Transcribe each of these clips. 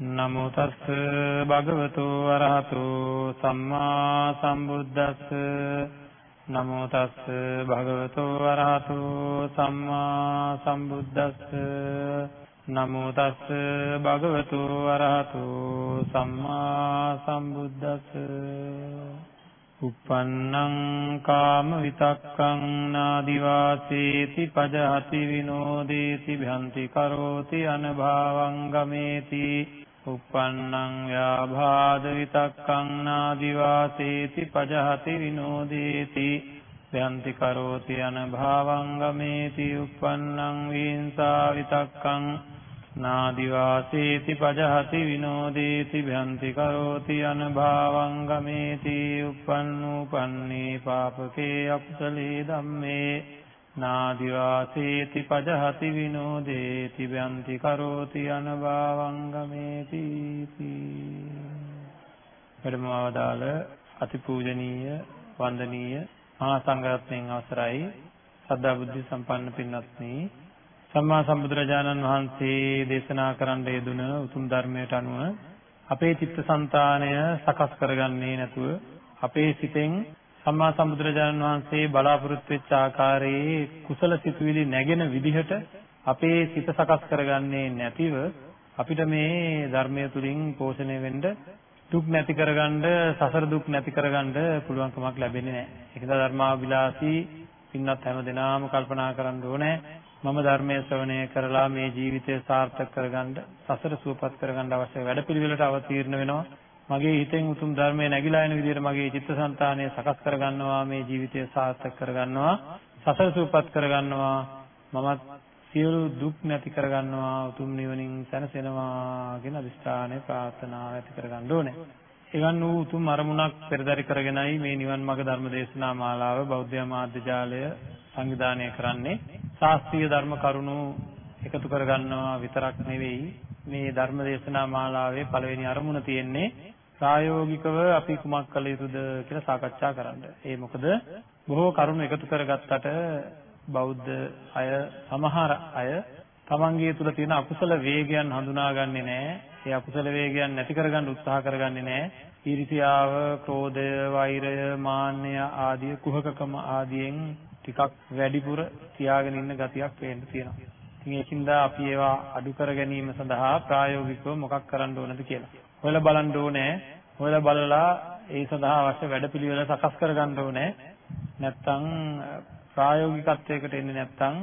නමෝ තස් භගවතු වරහතු සම්මා සම්බුද්දස්ස නමෝ තස් භගවතු වරහතු සම්මා සම්බුද්දස්ස නමෝ තස් භගවතු වරහතු සම්මා සම්බුද්දස්ස uppannං කාම විතක්කං නාදිවාසේති පජහති විනෝදේති භ්‍යන්ති කරෝති අනභාවං ගමේති uppannං ව්‍යාභාද විතක්කං නාදිවාසේති පජහති විනෝදේති භ්‍යන්ති කරෝති අනභාවං ගමේති uppannං විහිංසා විතක්කං නාදිවාසේති පජහති විනෝදේති භ්‍යන්ති කරෝති අනභාවං ගමේති uppannūpannī පාපකේ අකුසලේ ධම්මේ නාදිවාසේති පජහති විනෝදේති භ්‍යන්ති කරෝති අනභාවං ගමේති වැඩමවදාල අතිපූජනීය වන්දනීය මහා සංඝරත්නයන් අවසරයි. සද්ධා බුද්ධ සම්පන්න පින්වත්නි සම්මා සම්බුදුරජාණන් වහන්සේ දේශනා කරන්න යෙදුන උතුම් ධර්මයට අනුව අපේ චිත්තසංතානය සකස් කරගන්නේ නැතුව අපේ සිතෙන් සම්මා සම්බුදුරජාණන් වහන්සේ බලාපොරොත්තු වෙච්ච ආකාරයේ කුසල සිතුවිලි නැගෙන විදිහට අපේ සිත සකස් කරගන්නේ නැතිව අපිට මේ ධර්මය තුලින් පෝෂණය වෙන්න දුක් නැති කරගන්න සසර දුක් නැති කරගන්න පුළුවන්කමක් ලැබෙන්නේ නැහැ. ඒකද ධර්මාභිලාෂී පින්වත් හැම දිනාම කල්පනා කරන්න ඕනේ මම ධර්මයේ ශ්‍රවණය කරලා මේ ජීවිතය සාර්ථක කරගන්න සසර සුවපත් කරගන්න අවශ්‍ය වැඩපිළිවෙලට අවතීර්ණ වෙනවා. මගේ හිතෙන් උතුම් ධර්මය නැగిලා එන විදිහට මගේ චිත්තසංතානය සකස් කරගන්නවා මේ ජීවිතය සාර්ථක කරගන්නවා සසර සුවපත් කරගන්නවා. මමත් සියලු දුක් නැති කරගන්නවා උතුම් නිවනින් සැනසෙනවා කියන අදිස්ථානය ප්‍රාර්ථනාව ඇති කරගන්න ඕනේ. එවන් වූ උතුම් අරමුණක් පෙරදරි කරගෙනයි මේ නිවන් මාර්ග ධර්ම දේශනා මාලාව බෞද්ධ මාධ්‍ය ජාලය සංවිධානය කරන්නේ ශාස්ත්‍රීය ධර්ම කරුණු එකතු කරගන්නවා විතරක් නෙවෙයි මේ ධර්ම දේශනා මාලාවේ පළවෙනි අරමුණ තියෙන්නේ ප්‍රායෝගිකව අපි කුමක් කළ යුතුද කියලා සාකච්ඡා කරන්න. ඒ මොකද බොහෝ කරුණු එකතු කරගත්තට බෞද්ධ අය සමහර අය තමන්ගේ තුල තියෙන අකුසල වේගයන් හඳුනාගන්නේ නැහැ. ඒ අකුසල වේගයන් නැති කරගන්න උත්සාහ කරගන්නේ නැහැ. ඊර්ෂියාව, ක්‍රෝධය, වෛරය, මාන්නය ආදී කුහකකම ආදියෙන් ටිකක් වැඩිපුර තියාගෙන ඉන්න ගතියක් පේන්න තියෙනවා. ඉතින් ඒකින්ද අපි ඒවා අඩු කර ගැනීම සඳහා ප්‍රායෝගිකව මොකක් කරන්න ඕනද කියලා. හොයලා බලන්න ඕනේ. හොයලා බලලා ඒ සඳහා අවශ්‍ය වැඩපිළිවෙල සකස් කරගන්න ඕනේ. නැත්තම් ප්‍රායෝගිකත්වයකට එන්නේ නැත්තම්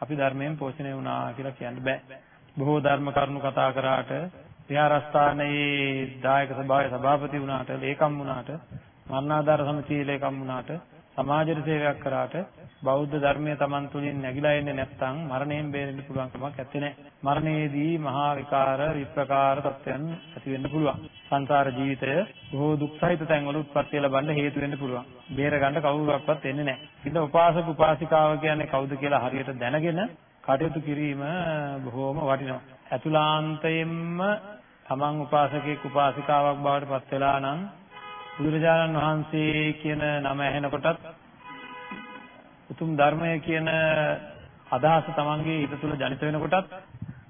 අපි ධර්මයෙන් පෝෂණය වුණා කියලා කියන්න බෑ. බොහෝ ධර්ම කරුණු කතා කරාට විහාරස්ථානයේ දායක සභාවේ සභාපති වුණාට ලේකම් වුණාට මරණාධාර සමිතියේ ලේකම් වුණාට සමාජයට සේවයක් කරාට බෞද්ධ ධර්මය Taman තුලින් නැగిලා එන්නේ නැත්නම් මරණයෙන් බේරෙන්න පුළුවන් කමක් නැත්තේ නෑ. මරණයේදී මහා විකාර විප්‍රකාර තත්ත්වයන් ඇති වෙන්න පුළුවන්. සංසාර ජීවිතය බොහෝ දුක් සහිත තැන්වල උත්පත්ති ලැබන්න හේතු වෙන්න පුළුවන්. බේර ගන්න කවුරුවක්වත් එන්නේ නෑ. ඉතින් උපාසක උපාසිකාව කියන්නේ කවුද කියලා හරියට දැනගෙන කටයුතු කිරීම බොහෝම වටිනවා. අතුලාන්තයෙන්ම තමන් උපාසකෙක් උපාසිකාවක් බවට පත් වෙලා නම් බුදුරජාණන් වහන්සේ කියන නම ඇහෙනකොටත් උතුම් ධර්මය කියන අදහස තමන්ගේ හිත තුළ ජනිත වෙනකොටත්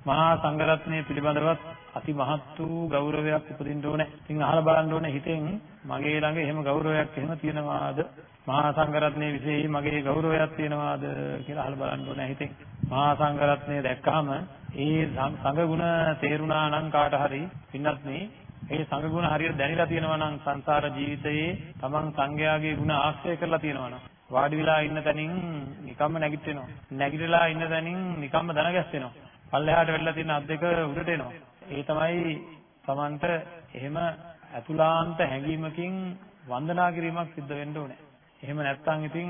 මහා සංඝරත්නය පිළිබඳවත් අති මහත් වූ ගෞරවයක් උපදින්න ඕනේ. ඉතින් අහලා බලන්න ඕනේ හිතෙන් මගේ ළඟ එහෙම ගෞරවයක් එහෙම තියෙනවාද? මහා සංඝරත්නයේ විශේෂයි මගේ ගෞරවයක් තියෙනවාද කියලා අහලා බලන්න ඕනේ හිතෙන්. මහා සංඝරත්නය දැක්කහම ඒ සංඝ ගුණ තේරුණා නම් කාට හරි පින්නත් මේ ඒ සංඝ ගුණ හරියට දැනিলা තියෙනවා නම් සංසාර ජීවිතයේ තමන් සංඝයාගේ ගුණ ආශ්‍රය කරලා තියෙනවා නම් වාඩි වෙලා ඉන්න තැනින් නිකම්ම නැගිටිනවා. නැගිටලා ඉන්න තැනින් නිකම්ම දන ගැස්සෙනවා. පල්ලෙහාට වෙලා තියෙන අත් දෙක උඩට එනවා. ඒ තමයි තමන්ට එහෙම අතුලාන්ත හැඟීමකින් වන්දනා කිරීමක් සිද්ධ වෙන්න ඕනේ. එහෙම නැත්නම් ඉතින්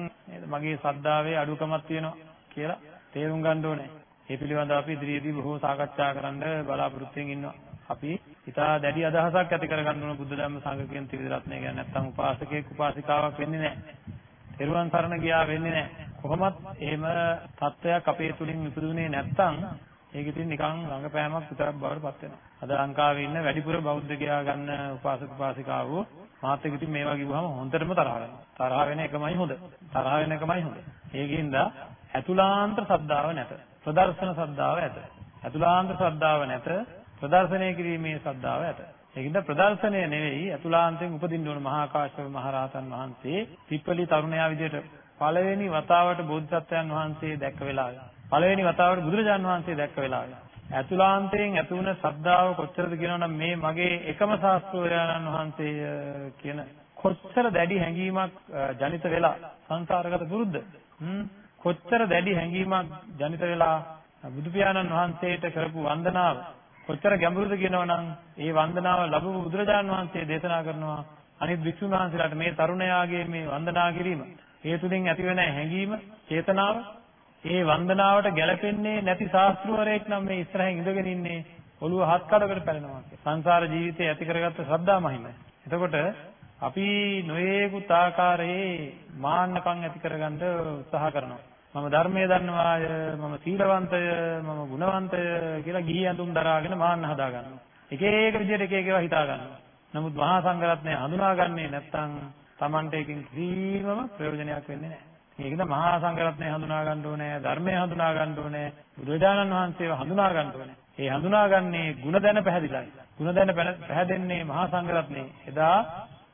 මගේ ශ්‍රද්ධාවේ අඩුකමක් තියෙනවා කියලා තේරුම් ගන්න ඕනේ. ඒ පිළිබඳව අපි ඉදිරියේදී බොහෝ සාකච්ඡා කරන්න බලාපොරොත්තු ඉන්නවා. අපි ඉතා දැඩි අදහසක් ඇති කරගන්න ඕන බුද්ධ ධර්ම සංඝ කියන ත්‍රිවිධ රත්නය ගැන නැත්නම් උපාසකෙක් උපාසිකාවක් වෙන්නේ නැහැ. තෙරුවන් සරණ ගියා වෙන්නේ නැහැ. කොහොමත් එහෙම තත්වයක් අපේ තුලින් ඉපදුනේ නැත්නම් ඒක ඉතින් නිකන් රංගපෑමක් විතරක් බවට පත් වෙනවා. අද ලංකාවේ ඉන්න වැඩිපුර බෞද්ධ ගියා ගන්න උපාසක උපාසිකාවෝ මාත් එක්ක ඉතින් මේවා කිව්වම හොඳටම තරහ වෙනවා. තරහ වෙන එකමයි හොඳ. තරහ වෙන එකමයි හොඳ. ඒකින්ද ඇතුලාන්ත ශ්‍රද්ධාව නැත. ප්‍රදර්ශන ශ්‍රද්ධාව ඇත. ඇතුලාන්ත ශ්‍රද්ධාව නැත. ප්‍රදර්ශනය කිරීමේ ශ්‍රද්ධාව ඇත. ඒකින්ද ප්‍රදර්ශනය නෙවෙයි ඇතුලාන්තයෙන් උපදින්න ඕන මහා කාශ්‍යප මහ රහතන් වහන්සේ පිප්පලි තරුණයා විදිහට පළවෙනි වතාවට බෝධිසත්වයන් වහන්සේ දැක්ක වෙලාවේ පළවෙනි වතාවට බුදුරජාන් වහන්සේ දැක්ක වෙලාවේ ඇතුලාන්තයෙන් ඇති වුණ ශ්‍රද්ධාව කොච්චරද කියනවනම් මේ මගේ එකම ශාස්ත්‍රෝයාණන් වහන්සේ කියන කොච්චර දැඩි හැඟීමක් ජනිත වෙලා සංසාරගත පුරුද්ද කොච්චර දැඩි හැඟීමක් ජනිත වෙලා බුදු පියාණන් වහන්සේට කරපු වන්දනාව කොච්චර ගැඹුරුද කියනවනම් ඒ වන්දනාව ලැබපු බුදුරජාණන් වහන්සේ දේශනා කරනවා අනිත් වික්ෂුන් වහන්සේලාට මේ තරුණයාගේ මේ වන්දනා කිරීම ඒ තුලින් ඇතිවෙන හැඟීම චේතනාව ඒ වන්දනාවට ගැළපෙන්නේ නැති ශාස්ත්‍රවරයෙක් නම් මේ ඉස්සරහින් ඉඳගෙන ඉන්නේ ඔළුව හත් කඩකට පැලෙනවා සංසාර ජීවිතේ ඇති කරගත්ත ශ්‍රද්ධා මහිම. එතකොට අපි නොයේකුත් ආකාරයේ මාන්නකම් ඇති කරගන්න උත්සාහ කරනවා. මම ධර්මයේ දන්නවාය මම සීලවන්තය මම ගුණවන්තය කියලා ගිහි ඇඳුම් දරාගෙන මාන්න හදා ගන්නවා. එක එක විදිහට එක එක ඒවා හිතා ගන්නවා. නමුත් මහා සංඝරත්නය හඳුනාගන්නේ නැත්නම් Tamante එකකින් කිසිම ප්‍රයෝජනයක් වෙන්නේ නැහැ. ඒකද මහා සංඝරත්නය හඳුනා ගන්න ඕනේ, ධර්මය හඳුනා ගන්න ඕනේ, බුදුරජාණන් වහන්සේව හඳුනා ගන්න ඕනේ. ඒ හඳුනාගන්නේ ಗುಣ දැන පැහැදිලායි. ಗುಣ දැන පැහැදෙන්නේ මහා සංඝරත්නේ. එදා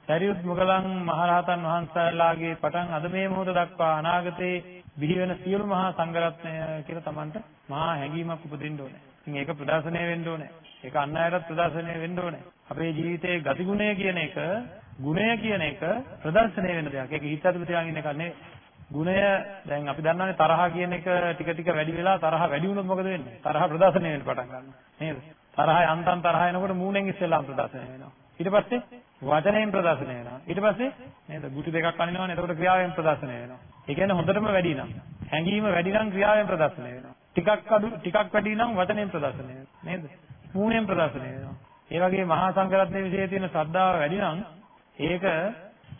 සරියුත් මුගලන් මහරහතන් වහන්සේලාගේ පටන් අද මේ මොහොත දක්වා අනාගතේ බිහි වෙන සියලු මහා සංඝරත්නය කියලා Tamanට මහා හැඟීමක් උපදින්න ඕනේ. ඉතින් ඒක ප්‍රදර්ශනය වෙන්න ඕනේ. ඒක අන් අයටත් ප්‍රදර්ශනය වෙන්න ඕනේ. අපේ ජීවිතයේ ගතිගුණය කියන එක, ගුණය කියන එක ප්‍රදර්ශනය වෙන දෙයක්. ඒක හිත ඇතුළේ තියාගෙන ඉන්න එකක් නෙවෙයි. ගුණය දැන් අපි දන්නවානේ තරහ කියන එක ටික ටික වැඩි වෙලා තරහ වැඩි වුණොත් මොකද වෙන්නේ? තරහ ප්‍රදර්ශනය වෙන්න පටන් ගන්නවා. නේද? තරහ යන්තම් තරහ එනකොට මූණෙන් ඉස්සෙල්ලාම ප්‍රදර්ශනය වෙනවා. ඊට පස්සේ වචනයෙන් ප්‍රදර්ශනය වෙනවා. ඊට පස්සේ නේද? ගුටි දෙකක් අනිනවනේ. එතකොට ක්‍රියාවෙන් ප්‍රදර්ශනය වෙනවා. ඒ කියන්නේ හොඳටම වැඩි නම්. හැඟීම වැඩි නම් ක්‍රියාවෙන් ප්‍රදර්ශනය වෙනවා. ටිකක් අඩු ටිකක් වැඩි නම් වචනයෙන් ප්‍රදර්ශනය වෙනවා. නේද? මූණෙන් ප්‍රදර්ශනය වෙනවා. ඒ වගේ මහා සංඝරත්නයේ විශේෂ තියෙන ශ්‍රද්ධාව වැඩි නම් ඒක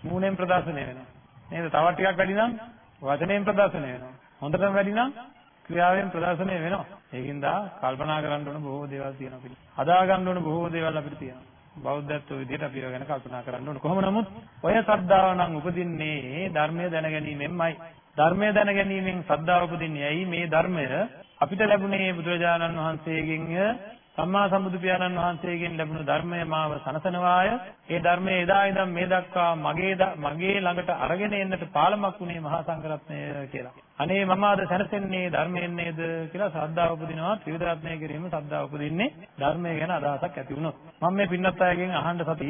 මූණෙන් ප්‍රදර්ශනය වෙනවා. නේද? තව ටිකක් වැඩි නම් වචනයෙන් ප්‍රදර්ශනය වෙනවා. හොඳටම වැඩි නම් ක්‍රියාවෙන් ප්‍රදර්ශනය වෙනවා. ඒකින්ද කල්පනා කරන්න ඕන බොහෝ දේවල් තියෙනවා. හදා ගන්න ඕන බොහෝ දේවල් අපිට තියෙනවා. බෞද්ධත්ව විදිහට අපි ගැන කල්පනා කරන්න ඕන. කොහොම නමුත් ඔය ශ්‍රද්ධාව නම් උපදින්නේ ධර්මය දැනගැනීමෙන්මයි. ධර්මය දැනගැනීමෙන් ශ්‍රද්ධාව උපදින්නේ ඇයි මේ ධර්මය අපිට ලැබුණේ බුදුරජාණන් වහන්සේගෙන් සම්මා සම්බුදු පියාණන් වහන්සේගෙන් ලැබුණු ධර්මය මාව සනසනවාය. ඒ ධර්මයේ එදා ඉඳන් මේ දක්වා මගේ මගේ ළඟට අරගෙන එන්නට පාලමක් වුණේ මහා සංඝරත්නය කියලා. අනේ මම අද සැනසෙන්නේ ධර්මයෙන් නේද කියලා ශ්‍රද්ධාව උපදිනවා. ත්‍රිවිධ රත්නය කිරීම ශ්‍රද්ධාව උපදින්නේ ධර්මය ගැන අදහසක් ඇති වුණොත්. මම මේ පින්නත් අයගෙන් අහන්න සති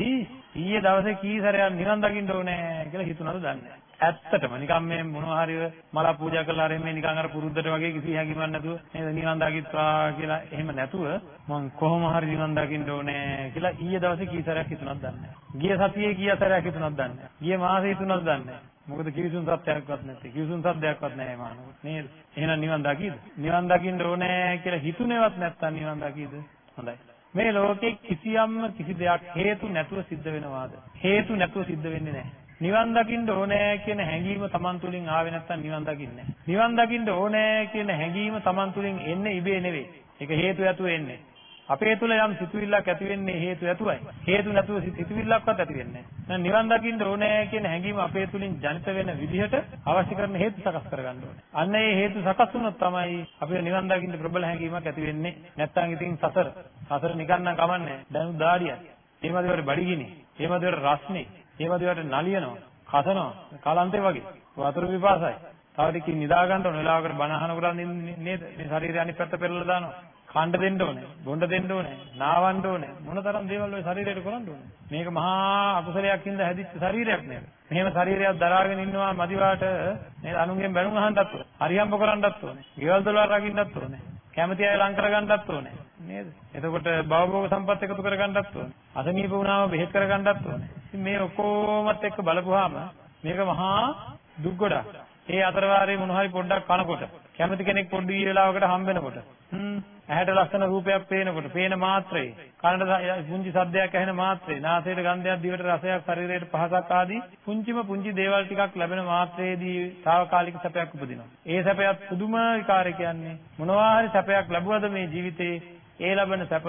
ඊයේ දවසේ කී සැරයක් නිවන් දකින්න ඕනේ කියලා හිතුණාද දන්නේ නැහැ. ඇත්තටම නිකන් මේ මොනවා හරි මල පූජා කරලා හරි මේ නිකන් අර පුරුද්දට වගේ කිසි හැඟීමක් නැතුව නේද නිවන් දකිත්වා කියලා එහෙම නැතුව මං කොහොම හරි නිවන් දකින්න ඕනේ කියලා ඊයේ දවසේ කී සැරයක් හිතුණාද දන්නේ නැහැ. ගිය සතියේ කී සැරයක් හිතුණාද දන්නේ නැහැ. ගිය මාසේ හිතුණාද දන්නේ නැහැ. මොකද කිවිසුන් සත්‍යයක්වත් නැති. කිවිසුන් සත්‍යයක්වත් නැහැ මානව. නේද? එහෙනම් නිවන් දකිද? නිවන් දකින්න ඕනේ කියලා හිතුනේවත් නැත්තම් නිවන් දකිද? හොඳයි. මේ ලෝකේ කිසියම්ම කිසි දෙයක් හේතු නැතුව සිද්ධ වෙනවාද? හේතු නැතුව සිද්ධ වෙන්නේ නැහැ. නිවන් දකින්න ඕනේ කියන හැඟීම Taman තුලින් ආවේ නැත්තම් නිවන් දකින්නේ නැහැ. නිවන් දකින්න ඕනේ කියන හැඟීම Taman තුලින් එන්නේ ඉබේ නෙවෙයි. ඒක හේතු ඇතුව එන්නේ. අපේ තුල යම් සිතුවිල්ලක් ඇති වෙන්නේ හේතු ඇතුවයි. හේතු නැතුව සිතුවිල්ලක්වත් ඇති වෙන්නේ නැහැ. නිවන් දකින්න ඕනේ කියන හැඟීම අපේ තුලින් ජනිත වෙන විදිහට අවශ්‍ය කරන හේතු සකස් කරගන්න ඕනේ. අන්න ඒ හේතු සකස් වුණොත් තමයි අපිට නිවන් දකින්න ප්‍රබල හැඟීමක් ඇති වෙන්නේ. නැත්තම් ඉතින් සසර. සසර නිකන් නම් කමන්නේ. දැන් දාඩියක්. ඒ වගේවට බඩගිනි. ඒ වගේවට රස්නේ. ඒ වගේවට නලියනවා. කසනවා. කාලාන්තේ වගේ. වතුර පිපාසයි. තව ටිකකින් නිදා ගන්න ඕන වෙලාවකට බණ අහනකොට නේද? මේ ශරීරය අනිත් පැත්ත පෙරලා දානවා. කණ්ඩ දෙන්න ඕනේ, බොණ්ඩ දෙන්න ඕනේ, නාවන්න ඕනේ. මොනතරම් දේවල් ඔය ශරීරයට කරන්න ඕනේ. මේක මහා අකුසලයක් හින්දා හැදිච්ච ශරීරයක් නේද? මෙහෙම ශරීරයක් දරාගෙන ඉන්නවා මදිවාට නේද? අනුන්ගෙන් බැනුම් අහන්නත් ඕනේ. හරියම්බ කරන්නත් ඕනේ. ගෙවල් දොරවල් රකින්නත් ඕනේ. කැමති අය ලං කරගන්නත් ඕනේ. නේද? එතකොට භවභෝග සම්පත් එකතු කරගන්නත් ඕනේ. අසනීප වුණාම බෙහෙත් කරගන්නත් ඕනේ. ඉතින් මේ ඔක්කොමත් එක්ක බලපුවාම මේක මහා දුක් ගොඩක්. ඒ අතර වාරේ මොන හරි පොඩ්ඩක් කනකොට කැමති කෙනෙක් පොඩි වෙලාවකට හම්බෙනකොට හ්ම් ඇහැට ලස්සන රූපයක් පේනකොට පේන මාත්‍රේ. කනට පුංචි සද්දයක් ඇහෙන මාත්‍රේ. නාසයට ගන්ධයක් දිවට රසයක් ශරීරයට පහසක් ආදී පුංචිම පුංචි දේවල් ටිකක් ලැබෙන මාත්‍රයේදී తాවකාලික සැපයක් උපදිනවා. ඒ සැපයත් පුදුම විකාරය කියන්නේ මොනවා හරි සැපයක් ලැබුවද මේ ජීවිතේ? ඒ ලැබෙන සැප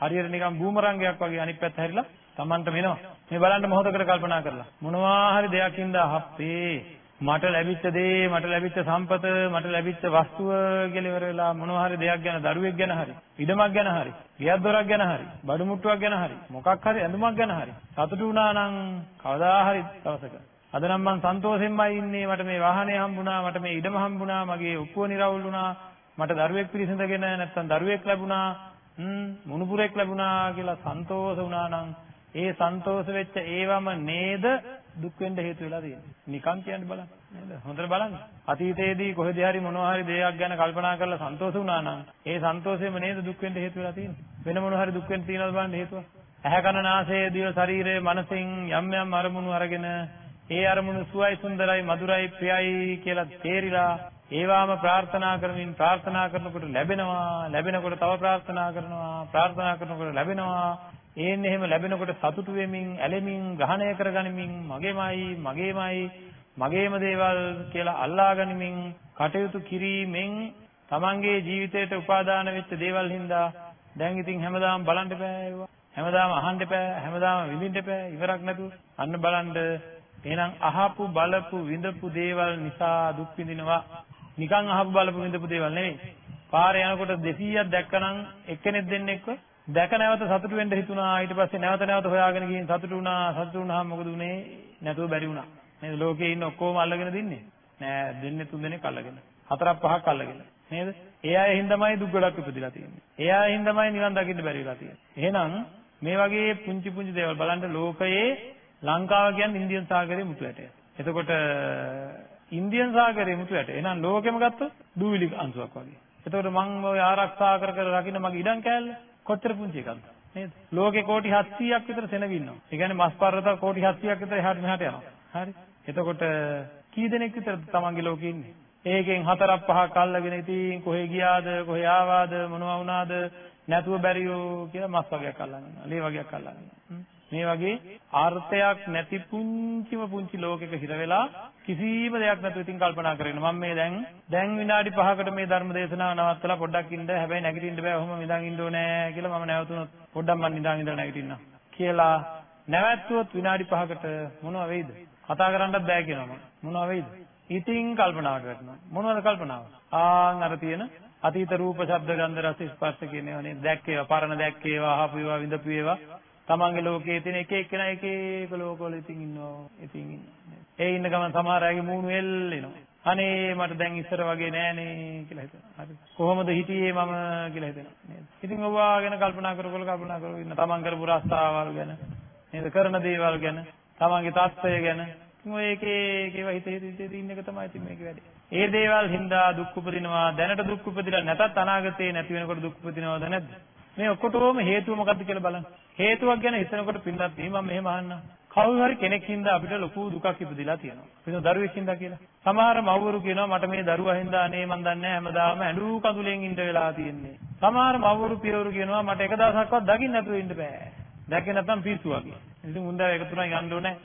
හරියට නිකන් බූමරංගයක් වගේ අනිත් පැත්ත හැරිලා Tamanට වෙනවා. මේ බලන්න මොහොතකට කල්පනා කරලා. මොනවා හරි දෙයකින්ද හප්පේ. මට ලැබිච්ච දේ මට ලැබිච්ච සම්පත මට ලැබිච්ච වස්තුව කියලා ඉවර වෙලා මොනවා හරි දෙයක් ගැන දරුවෙක් ගැන හරි ඉඩමක් ගැන හරි ගෙයක් දොරක් ගැන හරි බඩු මුට්ටුවක් ගැන හරි මොකක් හරි ඇඳුමක් ගැන හරි සතුටු වුණා නම් කවදා හරි දවසක. අද නම් මං සන්තෝෂෙන්මයි ඉන්නේ මට මේ වාහනේ හම්බුණා මට මේ ඉඩම හම්බුණා මගේ ඔක්කොම නිරවුල් වුණා මට දරුවෙක් පිළිසඳගෙන නැත්තම් දරුවෙක් ලැබුණා හ්ම් මුණුපුරෙක් ලැබුණා කියලා සන්තෝෂ වුණා නම් ඒ සන්තෝෂ වෙච්ච ඒවම නේද? දුක් වෙන්න හේතු වෙලා තියෙන්නේ. නිකන් කියන්න බලන්න. නේද? හොඳට බලන්න. අතීතයේදී කොහෙද හරි මොනවා හරි දෙයක් ගැන කල්පනා කරලා සන්තෝෂ වුණා නම් ඒ සන්තෝෂයම නේද දුක් වෙන්න හේතු වෙලා තියෙන්නේ. වෙන මොනවා හරි දුක් වෙන්න තියනවද බලන්න හේතුව. ඇහැ කන නාසය දිව ශරීරය මනසින් යම් යම් අරමුණු අරගෙන ඒ අරමුණු සුවයි සුන්දරයි මధుරයි ප්‍රියයි කියලා තේරිලා ඒවාම ප්‍රාර්ථනා කරමින් ප්‍රාර්ථනා කරනකොට ලැබෙනවා ලැබෙනකොට තව ප්‍රාර්ථනා කරනවා ප්‍රාර්ථනා කරනකොට ලැබෙනවා ඒන්න එහෙම ලැබෙනකොට සතුටු වෙමින් ඇලෙමින් ග්‍රහණය කරගනිමින් මගේමයි මගේමයි මගේම දේවල් කියලා අල්ලා ගනිමින් කටයුතු කිරීමෙන් තමන්ගේ ජීවිතයට උපාදාන වෙච්ච දේවල් හින්දා දැන් ඉතින් හැමදාම බලන්න බෑ ඒවා. හැමදාම අහන්න බෑ හැමදාම විඳින්න බෑ ඉවරක් නැතුව. අන්න බලන්න. එහෙනම් අහපු බලපු විඳපු දේවල් නිසා දුක් විඳිනවා. නිකන් අහපු බලපු විඳපු දේවල් නෙවෙයි පාරේ යනකොට 200ක් දැක්කනම් එක්කෙනෙක් දෙන්නෙක්ව දැක නැවත සතුටු වෙන්න හිතුණා. ඊට පස්සේ නැවත නැවත හොයාගෙන ගිහින් සතුටු වුණා. සතුටු වුණාම මොකද උනේ නැතුව බැරි වුණා. නේද? ලෝකේ ඉන්න ඔක්කොම අල්ලගෙන දින්නේ. නෑ දෙන්නේ තුන් දෙනෙක් අල්ලගෙන. හතරක් පහක් අල්ලගෙන. නේද? ඒ අය හින්දාමයි දුක් ගොඩක් උපදිලා තියෙන්නේ. ඒ අය හින්දාමයි නිවන් දකින්න බැරි වෙලා තියෙන්නේ. එහෙනම් මේ වගේ පුංචි පුංචි දේවල් බලන්න ලෝකයේ ලංකාව කියන්නේ ඉන්දියන් සාගරයේ මුතු ඇටය. එතකොට ඉන්දියන් සාගරයේ මුතු ඇට එහෙනම් ලෝකෙම ගත්තොත් දූවිලි අංශුවක් වගේ. එතකොට මම ඔය ආරක්ෂා කර කර රකින්න මගේ ඉඩම් කෑල්ල? කොච්චර පුංචි එකක්ද නේද? ලෝකේ කෝටි 700ක් විතර සෙනග ඉන්නවා. ඒ කියන්නේ මස් පර්වත කෝටි 700ක් විතර එහාට මෙහාට යනවා. හරි. එතකොට කී දෙනෙක් විතර තමන්ගේ ලෝකේ ඉන්නේ? ඒකෙන් හතරක් පහක් අල්ලගෙන ඉතින් කොහෙ ගියාද කොහෙ ආවාද මොනවා වුණාද නැතුව බැරියෝ කියලා මස් වගේක් අල්ලගෙන ඉන්නවා. ලේ වගේක් අල්ලගෙන ඉන්නවා. මේ වගේ අර්ථයක් නැති පුංචිම පුංචි ලෝකෙක හිර වෙලා කිසිම දෙයක් නැතුව ඉතින් කල්පනා කරගෙන මම මේ දැන් දැන් විනාඩි 5කට මේ ධර්ම දේශනාව නවත්තලා පොඩ්ඩක් ඉන්න හැබැයි නැගිටින්න බෑ. ඔහොම නිදාගෙන ඉන්න ඕනේ කියලා මම නැවතුනොත් පොඩ්ඩක් මම නිදාගෙන ඉඳලා නැගිටින්නම් කියලා නැවැත්තුවොත් විනාඩි 5කට මොනව වෙයිද? කතා කරන්නත් බෑ කියනවා මොනව වෙයිද? ඉතින් කල්පනාවට වැටෙනවා. මොනවද කල්පනාව? ආන් අර තියෙන අතීත රූප ශබ්ද ගන්ධ රස ස්පර්ශ කියන ඒවා නේද? දැක්කේවා පරණ දැක්කේවා අහපු ඒවා විඳපු ඒවා. තමන්ගේ ලෝකයේ තියෙන එක එක්කෙනා එක එක ලෝකවල ඉතින් ඉන්නවා. ඉතින් ඉන්නවා. ඒ ඉන්න ගමන් සමහර අයගේ මූණු එල්ලෙනවා. අනේ මට දැන් ඉස්සර වගේ නෑනේ කියලා හිතෙනවා. හරි. කොහොමද හිටියේ මම කියලා හිතෙනවා නේද? ඉතින් ඔවා ගැන කල්පනා කරකවල කල්පනා කරගෙන ඉන්න තමන් කරපු රස්තාවල් ගැන නේද? කරන දේවල් ගැන, තමන්ගේ තත්ත්වය ගැන ඔය එක එක ඒවා හිත හිත හිත ඉන්න එක තමයි ඉතින් මේකේ වැඩේ. ඒ දේවල් හින්දා දුක් උපදිනවා. දැනට දුක් උපදිලා නැතත් අනාගතේ නැති වෙනකොට දුක් උපදිනවද නැද්ද? මේ ඔක්කොටම හේතුව මොකක්ද කියලා බලන්න. හේතුවක් ගැන හිතනකොට පින්නත් මම මෙහෙම අහන්නම්. කවුරු හරි කෙනෙක් හින්දා අපිට ලොකු දුකක් ඉපදිලා තියෙනවා. පින්න දරුවෙක් හින්දා කියලා. සමහර මව්වරු කියනවා මට මේ දරුවා හින්දා අනේ මන් දන්නේ හැමදාම ඇඬු කඳුලෙන් ඉඳ වෙලා තියෙන්නේ. සමහර මව්වරු පියවරු කියනවා මට එක දවසක්වත් දකින්න නැතුව ඉන්න බෑ. දැක්කේ නැත්නම් පිස්සු වගේ. ඉතින් උන්දා එක තුනක් යන්න ඕනේ.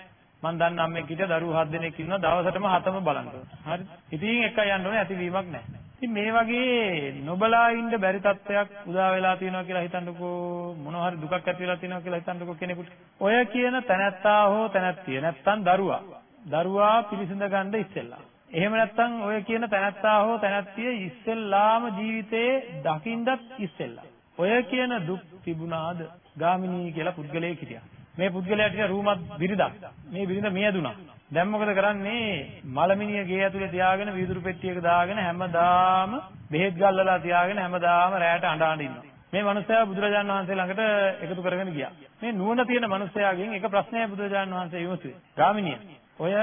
මං දන්න අම්මෙක් හිටිය දරුවෝ හත් දෙනෙක් ඉන්නවා දවසටම හතම බලන්න ඕනේ. හරි. ඉතින් එකයි යන්න ඕනේ ඇතිවීමක් නැහැ. ඉතින් මේ වගේ නොබලා ඉන්න බැරි තත්ත්වයක් උදා වෙලා තියෙනවා කියලා හිතන්නකෝ මොන හරි දුකක් ඇති වෙලා තියෙනවා කියලා හිතන්නකෝ කෙනෙකුට. ඔය කියන තැනැත්තා හෝ තැනැත්තිය නැත්තම් දරුවා. දරුවා පිළිසිඳ ගන්න ඉස්සෙල්ලා. එහෙම නැත්තම් ඔය කියන තැනැත්තා හෝ තැනැත්තිය ඉස්සෙල්ලාම ජීවිතේ දකින්නත් ඉස්සෙල්ලා. ඔය කියන දුක් තිබුණාද? ගාමිණී කියලා පුද්ගලයෙක් හිටියා. මේ පුද්ගලයාට ඉතින් රූමත් බිරිඳක්. මේ බිරිඳ මියදුනා. දැන් මොකද කරන්නේ? මලමිනිය ගේ ඇතුලේ තියාගෙන වීදුරු පෙට්ටියක දාගෙන හැමදාම බෙහෙත් ගල්වලා තියාගෙන හැමදාම රැයට අඬ අඬ ඉන්නවා. මේ මනුස්සයා බුදුරජාණන් වහන්සේ ළඟට එකතු කරගෙන ගියා. මේ නුවණ තියෙන මනුස්සයාගෙන් එක ප්‍රශ්නයක් බුදුරජාණන් වහන්සේ විමසුවේ. ගාමිණිය ඔය